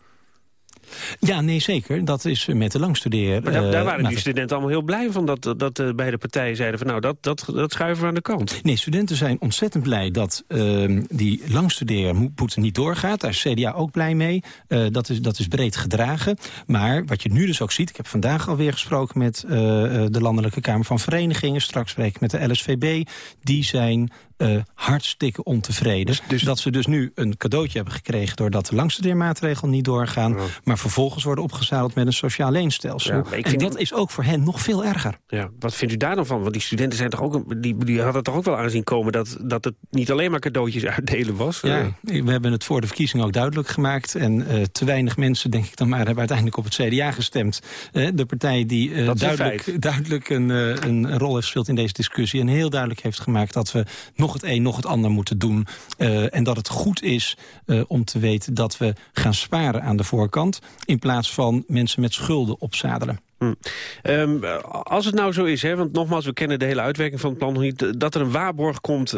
Ja, nee, zeker. Dat is met de langstudeer. Maar daar, daar waren die studenten allemaal heel blij van... dat, dat uh, beide partijen zeiden van nou, dat, dat, dat schuiven we aan de kant. Nee, studenten zijn ontzettend blij dat uh, die langstudeerboete niet doorgaat. Daar is CDA ook blij mee. Uh, dat, is, dat is breed gedragen. Maar wat je nu dus ook ziet... ik heb vandaag alweer gesproken met de Landelijke Kamer van Verenigingen... straks spreek ik met de LSVB. Die zijn uh, hartstikke ontevreden. Dus, dus, Dat ze dus nu een cadeautje hebben gekregen... doordat de langstudeermaatregel niet doorgaan... Ja. maar vervolgens worden opgezadeld met een sociaal leenstelsel. Ja, en dat is ook voor hen nog veel erger. Ja, wat vindt u daar dan van? Want die studenten zijn toch ook, die, die hadden toch ook wel aanzien komen... Dat, dat het niet alleen maar cadeautjes uitdelen was? Ja, uh. we hebben het voor de verkiezingen ook duidelijk gemaakt. En uh, te weinig mensen, denk ik dan maar... hebben uiteindelijk op het CDA gestemd. de partij die duidelijk, duidelijk een, een rol heeft gespeeld in deze discussie... en heel duidelijk heeft gemaakt dat we nog nog het een, nog het ander moeten doen. Uh, en dat het goed is uh, om te weten dat we gaan sparen aan de voorkant... in plaats van mensen met schulden opzadelen. Hm. Um, als het nou zo is, hè, want nogmaals, we kennen de hele uitwerking van het plan nog niet... dat er een waarborg komt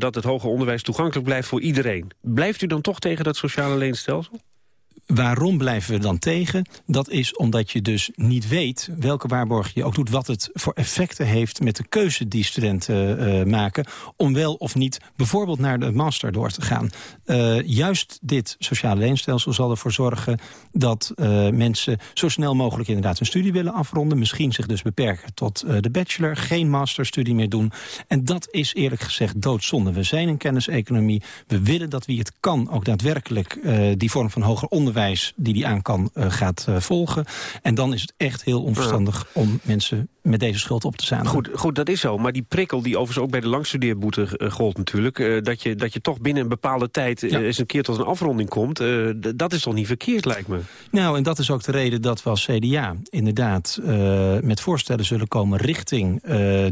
dat het hoger onderwijs toegankelijk blijft voor iedereen. Blijft u dan toch tegen dat sociale leenstelsel? Waarom blijven we dan tegen? Dat is omdat je dus niet weet welke waarborg je ook doet... wat het voor effecten heeft met de keuze die studenten uh, maken... om wel of niet bijvoorbeeld naar de master door te gaan. Uh, juist dit sociale leenstelsel zal ervoor zorgen... dat uh, mensen zo snel mogelijk inderdaad hun studie willen afronden. Misschien zich dus beperken tot de bachelor. Geen masterstudie meer doen. En dat is eerlijk gezegd doodzonde. We zijn een kenniseconomie. We willen dat wie het kan ook daadwerkelijk die vorm van hoger onderwijs die die aan kan uh, gaat uh, volgen. En dan is het echt heel onverstandig ja. om mensen met deze schuld op te staan. Goed, goed, dat is zo. Maar die prikkel die overigens ook bij de langstudeerboete uh, gold natuurlijk... Dat, je, dat je toch binnen een bepaalde tijd ja. eens een keer tot een afronding komt... dat is toch niet verkeerd, lijkt me? Nou, en dat is ook de reden dat we als CDA inderdaad met voorstellen zullen komen... richting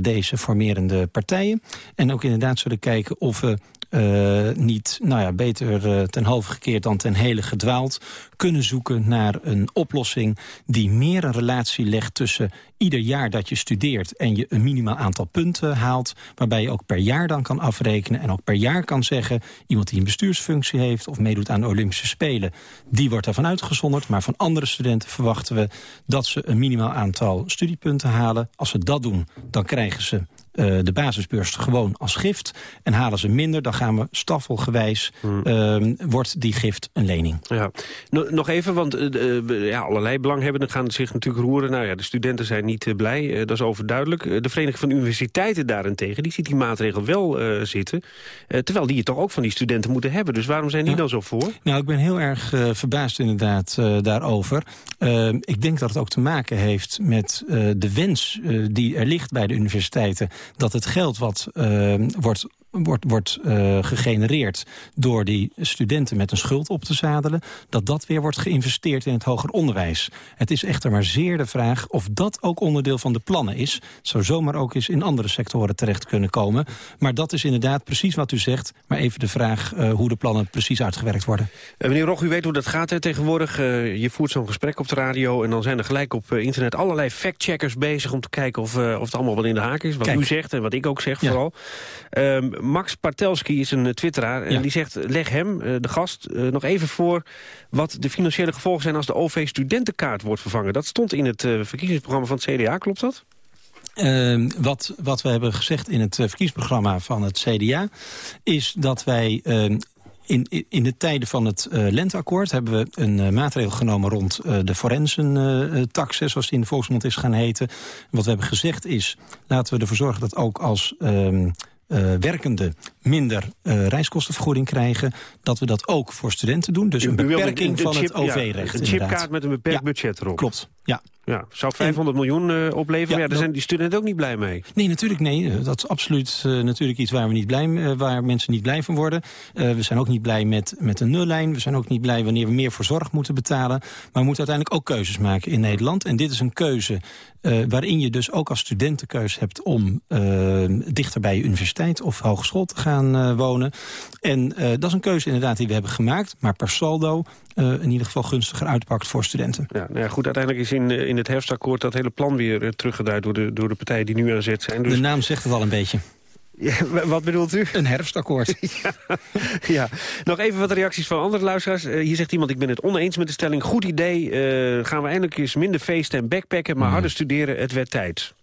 deze formerende partijen. En ook inderdaad zullen kijken of we uh, niet, nou ja, beter uh, ten halve gekeerd dan ten hele gedwaald... kunnen zoeken naar een oplossing die meer een relatie legt tussen ieder jaar dat je studeert en je een minimaal aantal punten haalt... waarbij je ook per jaar dan kan afrekenen en ook per jaar kan zeggen... iemand die een bestuursfunctie heeft of meedoet aan de Olympische Spelen... die wordt daarvan uitgezonderd, maar van andere studenten verwachten we... dat ze een minimaal aantal studiepunten halen. Als ze dat doen, dan krijgen ze uh, de basisbeurs gewoon als gift. En halen ze minder, dan gaan we staffelgewijs... Hmm. Uh, wordt die gift een lening. Ja. Nog even, want uh, ja, allerlei belanghebbenden gaan zich natuurlijk roeren. Nou ja, de studenten zijn niet blij, dat is overduidelijk. de Vereniging van Universiteiten daarentegen, die ziet die maatregel wel zitten. terwijl die je toch ook van die studenten moeten hebben. Dus waarom zijn die ja. dan zo voor? Nou, ik ben heel erg verbaasd inderdaad daarover. Ehm, ik denk dat het ook te maken heeft met de wens die er ligt bij de universiteiten dat het geld wat uh, wordt wordt, wordt uh, gegenereerd door die studenten met een schuld op te zadelen... dat dat weer wordt geïnvesteerd in het hoger onderwijs. Het is echter maar zeer de vraag of dat ook onderdeel van de plannen is. Het zou zomaar ook eens in andere sectoren terecht kunnen komen. Maar dat is inderdaad precies wat u zegt. Maar even de vraag uh, hoe de plannen precies uitgewerkt worden. Uh, meneer Rog, u weet hoe dat gaat hè, tegenwoordig. je voert zo'n gesprek op de radio en dan zijn er gelijk op internet allerlei factcheckers bezig... om te kijken of, of het allemaal wel in de haak is. Wat Kijk. u zegt en wat ik ook zeg ja. vooral. Ehm, Max Partelski is een twitteraar en ja. die zegt... leg hem, de gast, nog even voor wat de financiële gevolgen zijn... als de OV-studentenkaart wordt vervangen. Dat stond in het verkiezingsprogramma van het CDA, klopt dat? Uh, wat, wat we hebben gezegd in het verkiezingsprogramma van het CDA... is dat wij uh, in, in de tijden van het uh, lenteakkoord hebben we een uh, maatregel genomen rond uh, de forensentaxen, zoals die in de volksmond is gaan heten. Wat we hebben gezegd is, laten we ervoor zorgen dat ook als... uh, werkenden minder uh, reiskostenvergoeding krijgen... dat we dat ook voor studenten doen. Dus een beperking van het OV-recht. Een chipkaart met een beperkt budget erop. Klopt, ja. Ja, zou 500 miljoen uh, opleveren? Ja, ja, daar zijn die studenten ook niet blij mee. Nee, natuurlijk nee. Dat is absoluut uh, natuurlijk iets waar, we niet blij, uh, waar mensen niet blij van worden. we zijn ook niet blij met, met een nullijn. We zijn ook niet blij wanneer we meer voor zorg moeten betalen. Maar we moeten uiteindelijk ook keuzes maken in Nederland. En dit is een keuze waarin je dus ook als student de keuze hebt... om dichter bij je universiteit of hogeschool te gaan wonen. En dat is een keuze inderdaad die we hebben gemaakt. Maar per saldo in ieder geval gunstiger uitpakt voor studenten. Ja, nou ja, goed, uiteindelijk is in, in het herfstakkoord dat hele plan weer uh, teruggedraaid door de, door de partijen die nu aan zet zijn. Dus... De naam zegt het al een beetje. Ja, wat bedoelt u? Een herfstakkoord. (laughs) ja, ja, Nog even wat reacties van andere luisteraars. Uh, hier zegt iemand, ik ben het oneens met de stelling. Goed idee, uh, gaan we eindelijk eens minder feesten en backpacken... maar mm. harder studeren, het werd tijd.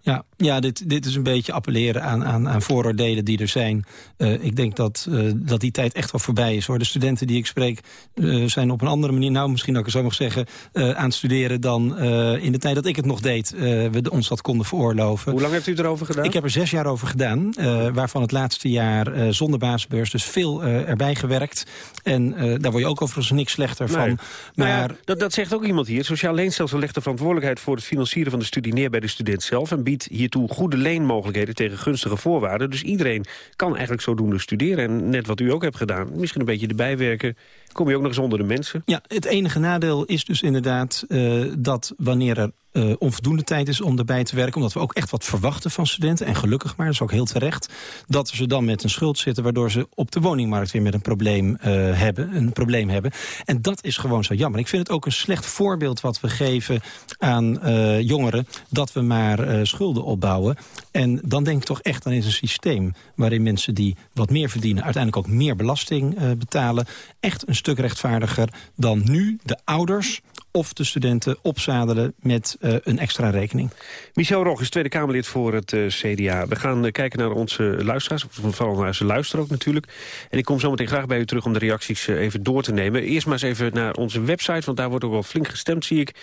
Ja, ja dit, dit is een beetje appelleren aan, aan, aan vooroordelen die er zijn. Uh, ik denk dat, uh, dat die tijd echt wel voorbij is. hoor. De studenten die ik spreek uh, zijn op een andere manier... nou, misschien dat ik het zo mag zeggen... aan het studeren dan in de tijd dat ik het nog deed... we ons dat konden veroorloven. Hoe lang hebt u erover gedaan? Ik heb er zes jaar over gedaan. waarvan het laatste jaar zonder basisbeurs. Dus veel erbij gewerkt. En daar word je ook overigens niks slechter nee. van. Maar ja, dat, dat zegt ook iemand hier. Het Sociaal Leenstelsel legt de verantwoordelijkheid... voor het financieren van de studie neer bij de student zelf... en biedt hiertoe goede leenmogelijkheden tegen gunstige voorwaarden. Dus iedereen kan eigenlijk zodoende studeren. En net wat u ook hebt gedaan, misschien een beetje erbij werken... kom je ook nog eens onder de mensen. Ja, het enige nadeel is dus inderdaad uh, dat wanneer er uh, onvoldoende tijd is om erbij te werken. Omdat we ook echt wat verwachten van studenten. En gelukkig maar, dat is ook heel terecht. Dat ze dan met een schuld zitten waardoor ze op de woningmarkt weer met een probleem, uh, hebben, een probleem hebben. En dat is gewoon zo jammer. Ik vind het ook een slecht voorbeeld wat we geven aan uh, jongeren. Dat we maar schulden opbouwen. En dan denk ik toch echt aan een systeem waarin mensen die wat meer verdienen... uiteindelijk ook meer belasting betalen. Echt een stuk rechtvaardiger dan nu de ouders of de studenten opzadelen met uh, een extra rekening. Michel Rog is Tweede Kamerlid voor het uh, CDA. We gaan uh, kijken naar onze luisteraars, vooral naar ze luisteren ook natuurlijk. En ik kom zo meteen graag bij u terug om de reacties even door te nemen. Eerst maar eens even naar onze website, want daar wordt ook wel flink gestemd, zie ik.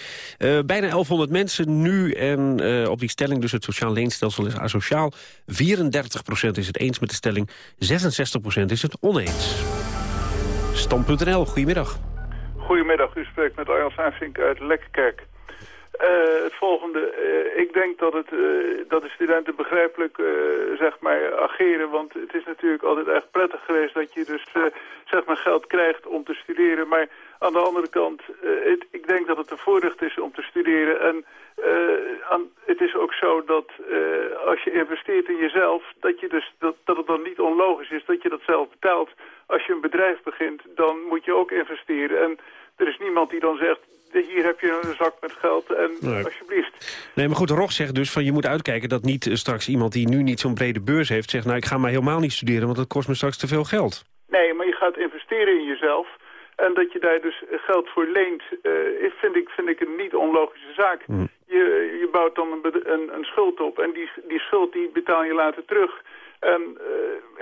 bijna 1100 mensen nu en op die stelling, dus het sociaal leenstelsel is asociaal. 34% is het eens met de stelling, 66% is het oneens. Stand.nl, goedemiddag. Goedemiddag, u spreekt met Arjan Saafink uit Lekkerkerk. Uh, het volgende, uh, ik denk dat, het, uh, dat de studenten begrijpelijk zeg maar ageren, want het is natuurlijk altijd echt prettig geweest dat je dus zeg maar geld krijgt om te studeren. Maar aan de andere kant, ik denk dat het een voorrecht is om te studeren en aan, het is ook zo dat als je investeert in jezelf, dat, je dus, dat, dat het dan niet onlogisch is dat je dat zelf betaalt. Als je een bedrijf begint, dan moet je ook investeren en niemand die dan zegt, hier heb je een zak met geld en nee. alsjeblieft. Nee, maar goed, Rog zegt dus van je moet uitkijken dat niet straks iemand die nu niet zo'n brede beurs heeft... zegt nou ik ga maar helemaal niet studeren, want dat kost me straks te veel geld. Nee, maar je gaat investeren in jezelf. En dat je daar dus geld voor leent, uh, vind, ik, vind ik een niet onlogische zaak. Mm. Je, je bouwt dan een, een, een schuld op en die, die schuld die betaal je later terug... En uh,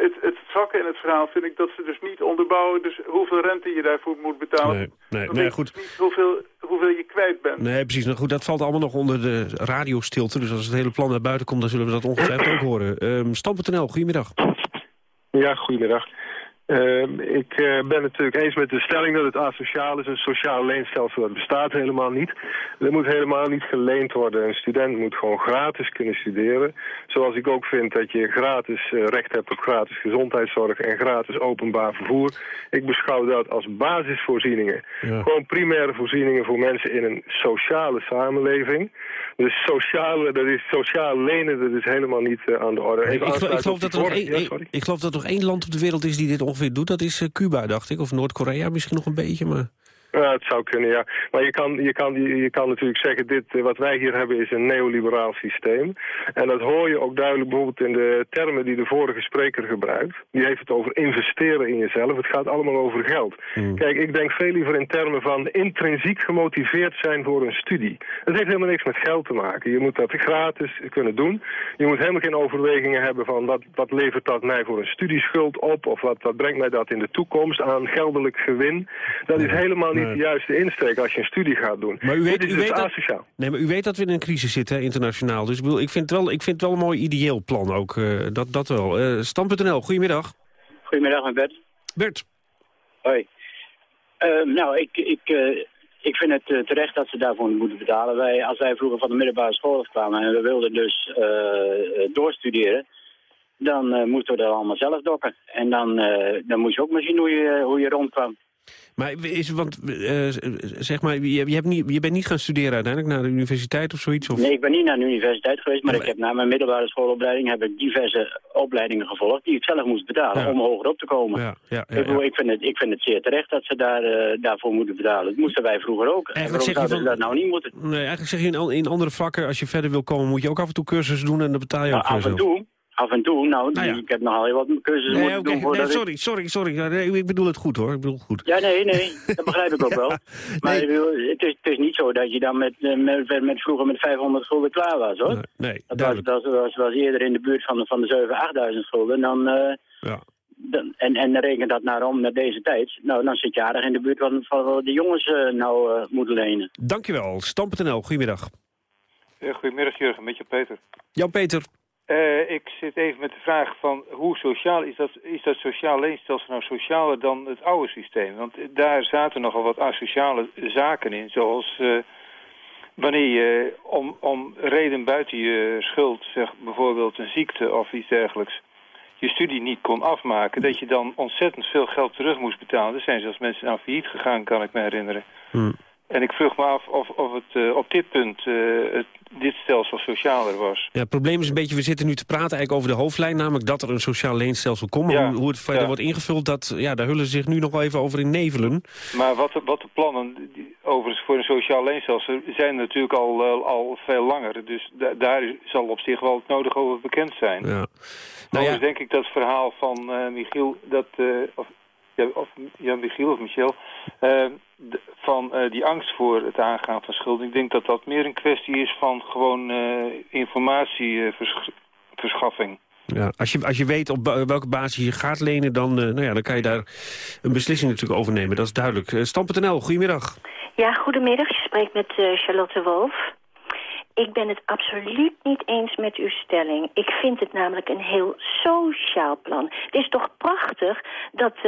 het, het zwakke in het verhaal vind ik dat ze dus niet onderbouwen... dus hoeveel rente je daarvoor moet betalen. Nee, nee, nee goed. niet hoeveel, hoeveel je kwijt bent. Nee, precies. Nou goed, dat valt allemaal nog onder de radiostilte. Dus als het hele plan naar buiten komt, dan zullen we dat ongetwijfeld ook horen. Um, Stam.nl, goedemiddag. Ja, goedemiddag. Uh, ik uh, ben het natuurlijk eens met de stelling dat het asociaal is. Een sociaal leenstelsel dat bestaat helemaal niet. Er moet helemaal niet geleend worden. Een student moet gewoon gratis kunnen studeren. Zoals ik ook vind dat je gratis uh, recht hebt op gratis gezondheidszorg en gratis openbaar vervoer. Ik beschouw dat als basisvoorzieningen. Ja. Gewoon primaire voorzieningen voor mensen in een sociale samenleving. Dus sociale, dat is sociaal lenen, dat is helemaal niet aan de orde. Ik, ik, ik, geloof dat er nog één, ja, ik geloof dat er nog één land op de wereld is die dit ongeveer doet, dat is uh, Cuba, dacht ik. Of Noord-Korea misschien nog een beetje, maar... Ja, het zou kunnen, ja. Maar je kan, je kan, je, kan natuurlijk zeggen, dit, eh, wat wij hier hebben is een neoliberaal systeem. En dat hoor je ook duidelijk bijvoorbeeld in de termen die de vorige spreker gebruikt. Die heeft het over investeren in jezelf. Het gaat allemaal over geld. Hmm. Kijk, ik denk veel liever in termen van intrinsiek gemotiveerd zijn voor een studie. Het heeft helemaal niks met geld te maken. Je moet dat gratis kunnen doen. Je moet helemaal geen overwegingen hebben van wat, wat levert dat mij voor een studieschuld op? Of wat, wat brengt mij dat in de toekomst aan geldelijk gewin? Dat is helemaal niet niet de juiste insteek als je een studie gaat doen. Maar u weet, u dus weet dat, nee, maar u weet dat we in een crisis zitten, hè, internationaal. Dus ik, bedoel, ik, vind het wel, ik vind het wel een mooi ideeel plan ook. eh, dat, dat wel. Eh Stam.nl, goedemiddag. Goedemiddag, met Bert. Bert. Hoi. Eh, nou, ik, ik, eh, ik vind het eh, terecht dat ze daarvoor moeten betalen. Wij, als wij vroeger van de middelbare school afkwamen en we wilden dus eh, eh, doorstuderen, dan eh, moesten we dat allemaal zelf dokken. En dan, eh, dan moest je ook maar zien hoe je, hoe je rondkwam. Maar is, want, eh, zeg maar, je, je, hebt niet, je bent niet gaan studeren uiteindelijk naar de universiteit of zoiets? Of? Nee, ik ben niet naar de universiteit geweest, maar ik heb na mijn middelbare schoolopleiding heb ik diverse opleidingen gevolgd die ik zelf moest betalen Ja. om hoger op te komen. Ja, ja, ik, bedoel, ik, vind het, ik vind het zeer terecht dat ze daar, eh, daarvoor moeten betalen. Dat moesten wij vroeger ook. En Eigenlijk zeg je van- dat nou niet moeten? Nee, eigenlijk zeg je in, in andere vakken, als je verder wil komen, moet je ook af en toe cursussen doen en dan betaal je Maar ook af en toe, af en toe, nou, Nou ja. ik heb nogal heel wat cursussen Nee, moeten oké, doen voordat nee, sorry, sorry, sorry. Ik bedoel het goed hoor, ik bedoel het goed. Ja, nee, nee, dat begrijp ik ook (laughs) wel. Maar het, is, het is niet zo dat je dan met, eh, met, met vroeger met 500 gulden klaar was, hoor. Nee, dat was, dat was, was eerder in de buurt van de, van de 7.000, 8.000 gulden. Dan, eh, Ja. dan, en, en reken dat naar om naar deze tijd. Nou, dan zit je aardig in de buurt van, van wat de jongens eh, nou eh, moeten lenen. Dankjewel, Stam.nl, goedemiddag. Ja, goedemiddag Jurgen, met je Peter. Jan-Peter. Eh, ik zit even met de vraag van hoe sociaal is dat, is dat sociaal leenstelsel nou socialer dan het oude systeem? Want daar zaten nogal wat asociale zaken in, zoals eh, wanneer je om, om reden buiten je schuld, zeg bijvoorbeeld een ziekte of iets dergelijks, je studie niet kon afmaken, dat je dan ontzettend veel geld terug moest betalen. Er zijn zelfs mensen aan failliet gegaan, kan ik me herinneren. En ik vroeg me af of, of het eh, op dit punt eh, het, dit stelsel socialer was. Ja, het probleem is een beetje, we zitten nu te praten eigenlijk over de hoofdlijn, namelijk dat er een sociaal leenstelsel komt. Ja, hoe, hoe het verder ja. wordt ingevuld, dat, ja, daar hullen ze zich nu nog wel even over in nevelen. Maar wat de, wat de plannen, die, overigens voor een sociaal leenstelsel, zijn natuurlijk al, eh, al veel langer. Dus da- daar zal op zich wel het nodig over bekend zijn. Ja. Nou ja. denk ik dat het verhaal van Michiel, dat, of, ja, of ja, Michiel of Michel, van eh, die angst voor het aangaan van schulden. Ik denk dat dat meer een kwestie is van gewoon eh informatieverschaffing. Ja, als, je, als je weet op welke basis je gaat lenen, dan, eh, nou ja, dan kan je daar een beslissing natuurlijk over nemen. Dat is duidelijk. Uh, Stam.nl, goedemiddag. Ja, goedemiddag. Je spreekt met eh, Charlotte Wolf. Ik ben het absoluut niet eens met uw stelling. Ik vind het namelijk een heel sociaal plan. Het is toch prachtig dat eh,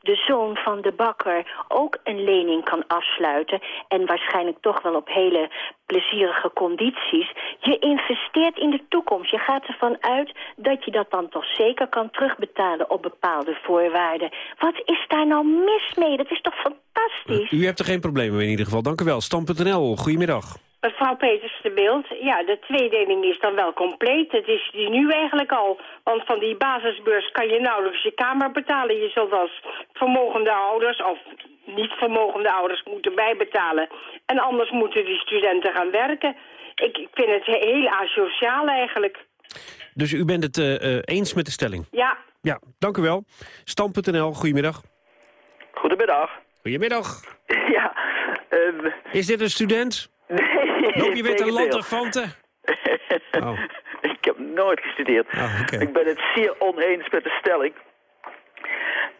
de zoon van de bakker ook een lening kan afsluiten... en waarschijnlijk toch wel op hele plezierige condities. Je investeert in de toekomst. Je gaat ervan uit dat je dat dan toch zeker kan terugbetalen op bepaalde voorwaarden. Wat is daar nou mis mee? Dat is toch fantastisch? U hebt er geen problemen mee in ieder geval. Dank u wel. Stam.nl, goedemiddag. Mevrouw Peters de Beeld, ja, de tweedeling is dan wel compleet. Het is die nu eigenlijk al. Want van die basisbeurs kan je nauwelijks je kamer betalen. Je zult als vermogende ouders of niet vermogende ouders moeten bijbetalen. En anders moeten die studenten gaan werken. Ik, ik vind het heel asociaal eigenlijk. Dus u bent het uh, uh, eens met de stelling? Ja. Ja, dank u wel. Stam.nl, goedemiddag. Goedemiddag. Goedemiddag. (laughs) Ja. Uh, is dit een student? (laughs) Nee. Loop je (laughs) weer te lanterfanten? (laughs) Oh. ik heb nooit gestudeerd. Oh, okay. Ik ben het zeer oneens met de stelling.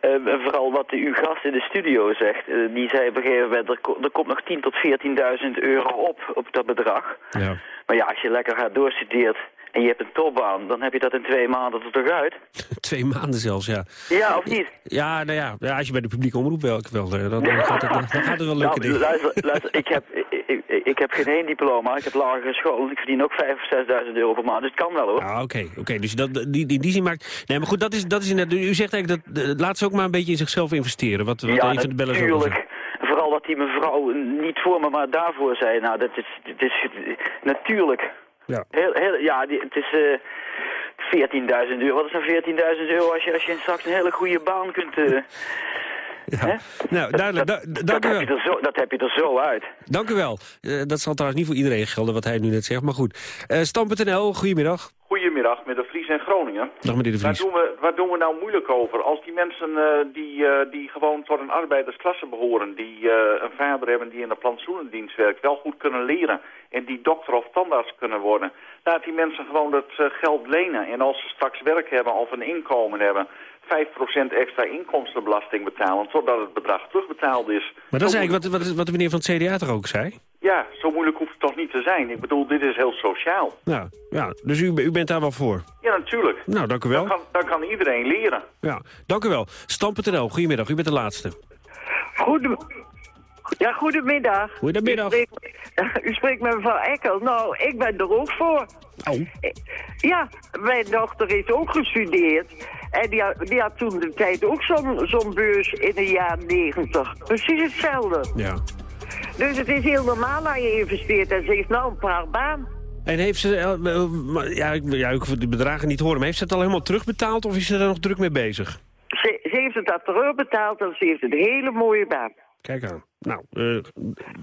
Uh, en vooral wat uw gast in de studio zegt. Uh, die zei op een gegeven moment, er, er komt nog 10.000 tot 14.000 euro op, op dat bedrag. Ja. Maar ja, als je lekker gaat doorstudeert en je hebt een topbaan, dan heb je dat in twee maanden er toch uit? (laughs) twee maanden zelfs, ja. Ja, of niet? Ja, nou ja, ja als je bij de publieke omroep wel, wel dan, dan, gaat het, dan (laughs) gaat het wel lukken. Nou, luister, luister ik, heb, ik, heb geen één diploma, ik heb lagere school, ik verdien ook 5.000 of 6.000 euro per maand, dus het kan wel hoor. Ja, oké, oké, okay, dus dat, die, die, die zin maakt... Nee, maar goed, dat is, dat is inderdaad, u zegt eigenlijk dat, laat ze ook maar een beetje in zichzelf investeren, wat, wat ja, een van de bellen natuurlijk. Vooral wat die mevrouw niet voor me, maar daarvoor zei, nou, dat is, dat is natuurlijk... Ja, heel, heel, ja die, het is uh, 14.000 euro. Wat is nou 14.000 euro als je, als je straks een hele goede baan kunt... Uh, (laughs) ja. Nou, duidelijk. Da dank dat, u wel. Heb je er zo, dat heb je er zo uit. Dank u wel. Uh, dat zal trouwens niet voor iedereen gelden wat hij nu net zegt, maar goed. Uh, Stam.nl, goedemiddag. Goedemiddag, met de Vries en Groningen. Dag meneer de Vries. Waar doen we, waar doen we nou moeilijk over? Als die mensen uh, die, uh, die gewoon tot een arbeidersklasse behoren... die uh, een vader hebben die in de plantsoenendienst werkt... wel goed kunnen leren en die dokter of tandarts kunnen worden... Laat die mensen gewoon dat eh, geld lenen. En als ze straks werk hebben of een inkomen hebben... 5% extra inkomstenbelasting betalen... totdat het bedrag terugbetaald is. Maar dat is eigenlijk wat, wat, wat de meneer van het CDA toch ook zei? Ja, zo moeilijk hoeft het toch niet te zijn. Ik bedoel, dit is heel sociaal. Ja, ja dus u, u bent daar wel voor? Ja, natuurlijk. Nou, dank u wel. Dan kan, dan kan iedereen leren. Ja, dank u wel. Stam.nl, goedemiddag. U bent de laatste. Goed. Ja, goedemiddag. Goedemiddag. U spreekt, (laughs) u spreekt met mevrouw Ekkel. Nou, ik ben er ook voor. Oh. Ja, mijn dochter heeft ook gestudeerd. En die had, die had toen de tijd ook zo'n zo'n beurs in de jaren negentig. Precies hetzelfde. Ja. Dus het is heel normaal dat je investeert. En ze heeft nou een paar baan. En heeft ze, eh, eh, ja, ik, ja, ik hoef de bedragen niet horen, maar heeft ze het al helemaal terugbetaald of is ze daar nog druk mee bezig? Ze, ze heeft het al terugbetaald en ze heeft een hele mooie baan. Kijk aan. Nou, eh,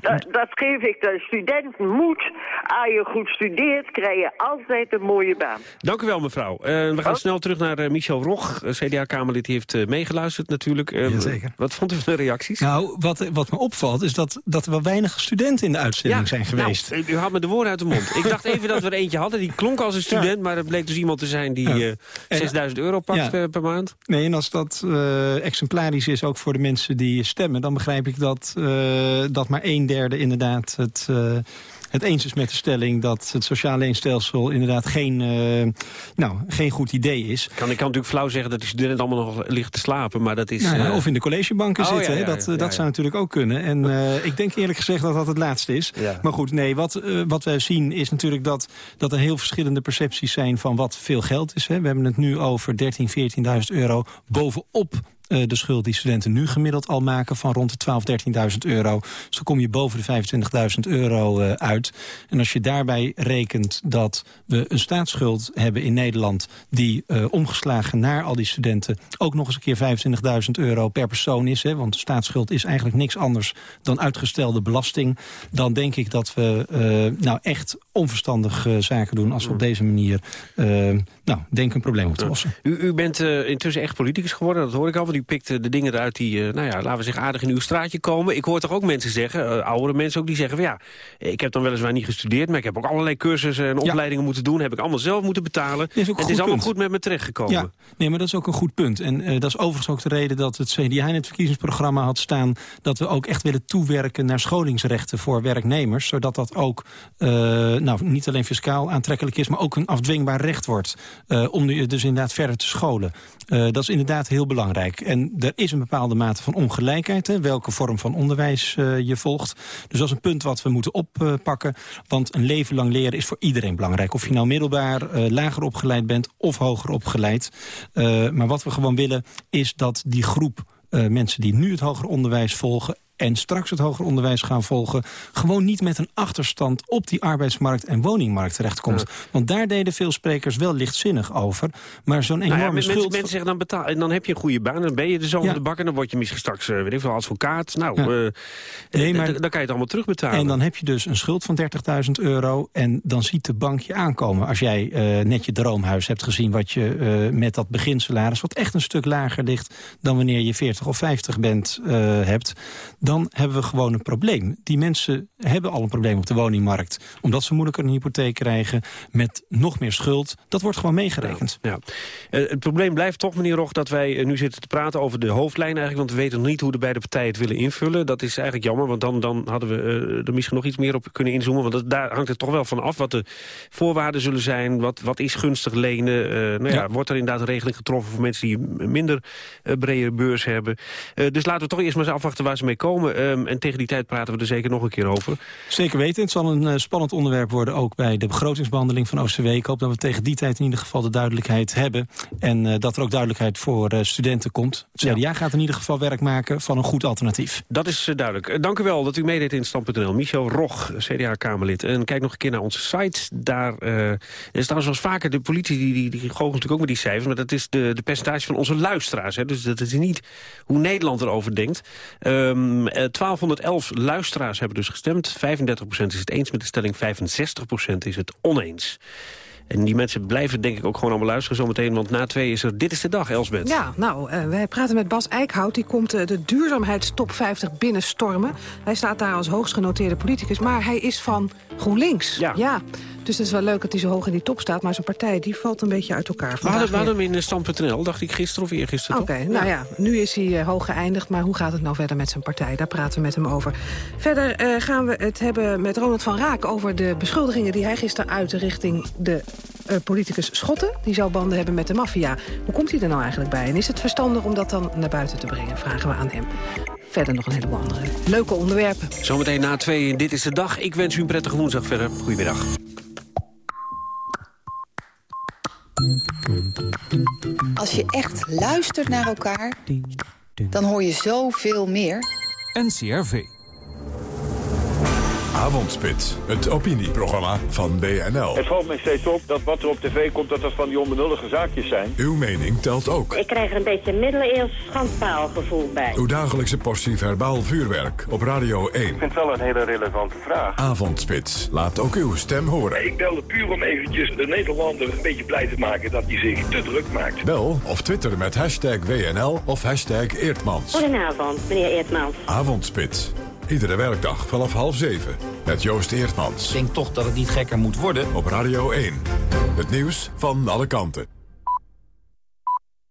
Dat, dat geef ik de student moed. Als je goed studeert, krijg je altijd een mooie baan. dank u wel mevrouw. Eh, we gaan snel terug naar eh, Michel Rog, eh, CDA-Kamerlid. Die heeft eh, meegeluisterd natuurlijk. Eh, Jazeker. Wat vond u van de reacties? Nou, wat, wat me opvalt is dat, dat er wel weinig studenten in de uitzending zijn geweest. Nou, u had me de woorden uit de mond. Ik dacht even dat we er eentje hadden. Die klonk als een student, maar het bleek dus iemand te zijn die Ja. eh, 6000 euro pakt Ja. per maand. Nee, en als dat eh, exemplarisch is ook voor de mensen die stemmen... dan begrijp ik dat, dat maar een derde inderdaad het, eh, het eens is met de stelling... dat het sociaal leenstelsel inderdaad geen, eh, nou, geen goed idee is. Kan, ik kan natuurlijk flauw zeggen dat die studenten allemaal nog liggen te slapen, maar dat is... Nou ja, eh, of in de collegebanken Oh, zitten, ja, hè. ja, dat, eh, dat zou natuurlijk ook kunnen. En eh, ik denk eerlijk gezegd dat dat het laatste is. Maar goed, nee, wat, eh, wat wij zien is natuurlijk dat, dat er heel verschillende percepties zijn... van wat veel geld is. Hè. We hebben het nu over 13.000, 14.000 euro bovenop eh, de schuld die studenten nu gemiddeld al maken... van rond de 12.000, 13.000 euro. Dus dan kom je boven de 25.000 euro eh, uit. En als je daarbij rekent dat we een staatsschuld hebben in Nederland... die eh, omgeslagen naar al die studenten ook nog eens een keer 25.000 euro per persoon is... Hè, want de staatsschuld is eigenlijk niks anders dan uitgestelde belasting... dan denk ik dat we nou echt onverstandig zaken doen... als we op deze manier nou, denken een probleem op te lossen. U, u bent eh, intussen echt politicus geworden, dat hoor ik al. Want u pikt eh, de dingen eruit die, eh, nou ja, laten we zeggen, aardig in uw straatje komen. Ik hoor toch ook mensen zeggen, eh, oudere mensen ook, die zeggen van ja... ik heb dan weliswaar niet gestudeerd, maar ik heb ook allerlei cursussen en opleidingen moeten doen. Heb ik allemaal zelf moeten betalen. Is ook het is allemaal goed met me terechtgekomen. Ja, nee, maar dat is ook een goed punt. En dat is overigens ook de reden dat het CDA in het verkiezingsprogramma had staan... dat we ook echt willen toewerken naar scholingsrechten voor werknemers. Zodat dat ook nou, niet alleen fiscaal aantrekkelijk is... maar ook een afdwingbaar recht wordt eh, om je dus inderdaad verder te scholen. Eh, dat is inderdaad heel belangrijk. En er is een bepaalde mate van ongelijkheid, hè, welke vorm van onderwijs eh, je volgt. Dus dat is een punt wat we moeten oppakken. Want een leven lang leren is voor iedereen belangrijk. Of je nou middelbaar, lager opgeleid bent of hoger opgeleid. Maar wat we gewoon willen is dat die groep mensen die nu het hoger onderwijs volgen en straks het hoger onderwijs gaan volgen... gewoon niet met een achterstand op die arbeidsmarkt en woningmarkt terechtkomt. Want daar deden veel sprekers wel lichtzinnig over. Maar zo'n Nou enorme ja, schuld... mensen zeggen dan betaal, en dan heb je een goede baan, dan ben je de zoon Ja. de bakker, dan word je misschien straks, eh, weet ik veel, advocaat. Nou, Ja. eh, Nee, eh, maar- dan kan je het allemaal terugbetalen. En dan heb je dus een schuld van 30.000 euro en dan ziet de bank je aankomen. Als jij net je droomhuis hebt gezien wat je met dat beginsalaris... wat echt een stuk lager ligt dan wanneer je 40 of 50 bent, hebt... dan hebben we gewoon een probleem. Die mensen hebben al een probleem op de woningmarkt... omdat ze moeilijker een hypotheek krijgen met nog meer schuld. Dat wordt gewoon meegerekend. Ja. Eh, het probleem blijft toch, meneer Rog, dat wij eh, nu zitten te praten over de hoofdlijn eigenlijk. Want we weten nog niet hoe de beide partijen het willen invullen. Dat is eigenlijk jammer, want dan, dan hadden we eh, er misschien nog iets meer op kunnen inzoomen. Want dat, daar hangt het toch wel van af wat de voorwaarden zullen zijn. Wat, wat is gunstig lenen? Nou ja, Ja. Wordt er inderdaad een regeling getroffen voor mensen die een minder brede beurs hebben? Dus laten we toch eerst maar eens afwachten waar ze mee komen. Ehm, en tegen die tijd praten we er zeker nog een keer over. Zeker weten. Het zal een eh, spannend onderwerp worden ook bij de begrotingsbehandeling van OCW. Ik hoop dat we tegen die tijd in ieder geval de duidelijkheid hebben. En eh, dat er ook duidelijkheid voor eh, studenten komt. Het CDA gaat in ieder geval werk maken van een goed alternatief. Dat is duidelijk. Dank u wel dat u meedeed in Stand.nl. Michel Rog, CDA-Kamerlid. En kijk nog een keer naar onze site. Daar is trouwens wel vaker de politie, die, die, die goochelt natuurlijk ook met die cijfers... maar dat is de, de percentage van onze luisteraars. Hè. Dus dat is niet hoe Nederland erover denkt. Ehm, eh, 1211 luisteraars hebben dus gestemd. 35% is het eens met de stelling, 65% is het oneens. En die mensen blijven denk ik ook gewoon allemaal luisteren zometeen... want na twee is er Dit is de Dag, Elsbeth. Ja, nou, eh, wij praten met Bas Eickhout. Die komt eh, de duurzaamheidstop 50 binnenstormen. Hij staat daar als hoogst genoteerde politicus, maar hij is van GroenLinks. Ja. Dus het is wel leuk dat hij zo hoog in die top staat... maar zijn partij die valt een beetje uit elkaar. We hadden, we hadden hem in stand.nl, dacht ik gisteren of eergisteren. Oké, nou ja, nu is hij uh, hoog geëindigd... maar hoe gaat het nou verder met zijn partij? Daar praten we met hem over. Verder uh, gaan we het hebben met Ronald van Raak... over de beschuldigingen die hij gisteren uitte richting de uh, politicus Schotten. Die zou banden hebben met de maffia. Hoe komt hij er nou eigenlijk bij? En is het verstandig om dat dan naar buiten te brengen? Vragen we aan hem verder nog een heleboel andere leuke onderwerpen. Zometeen na twee in Dit is de Dag. Ik wens u een prettige woensdag verder. Goedemiddag. Als je echt luistert naar elkaar, dan hoor je zoveel meer. NCRV. Avondspits, het opinieprogramma van BNL. Het valt mij steeds op dat wat er op tv komt, dat dat van die onbenullige zaakjes zijn. Uw mening telt ook. Ik krijg er een beetje een middeleeuws schandpaalgevoel bij. Uw dagelijkse portie verbaal vuurwerk op Radio 1. Ik vind het wel een hele relevante vraag. Avondspits, laat ook uw stem horen. Ik belde puur om eventjes de Nederlander een beetje blij te maken dat hij zich te druk maakt. Bel of twitter met hashtag WNL of hashtag Eertmans. Goedenavond, meneer Eertmans. Avondspits. Iedere werkdag vanaf half zeven. Met Joost Eertmans. Ik denk toch dat het niet gekker moet worden. Op Radio 1. Het nieuws van alle kanten.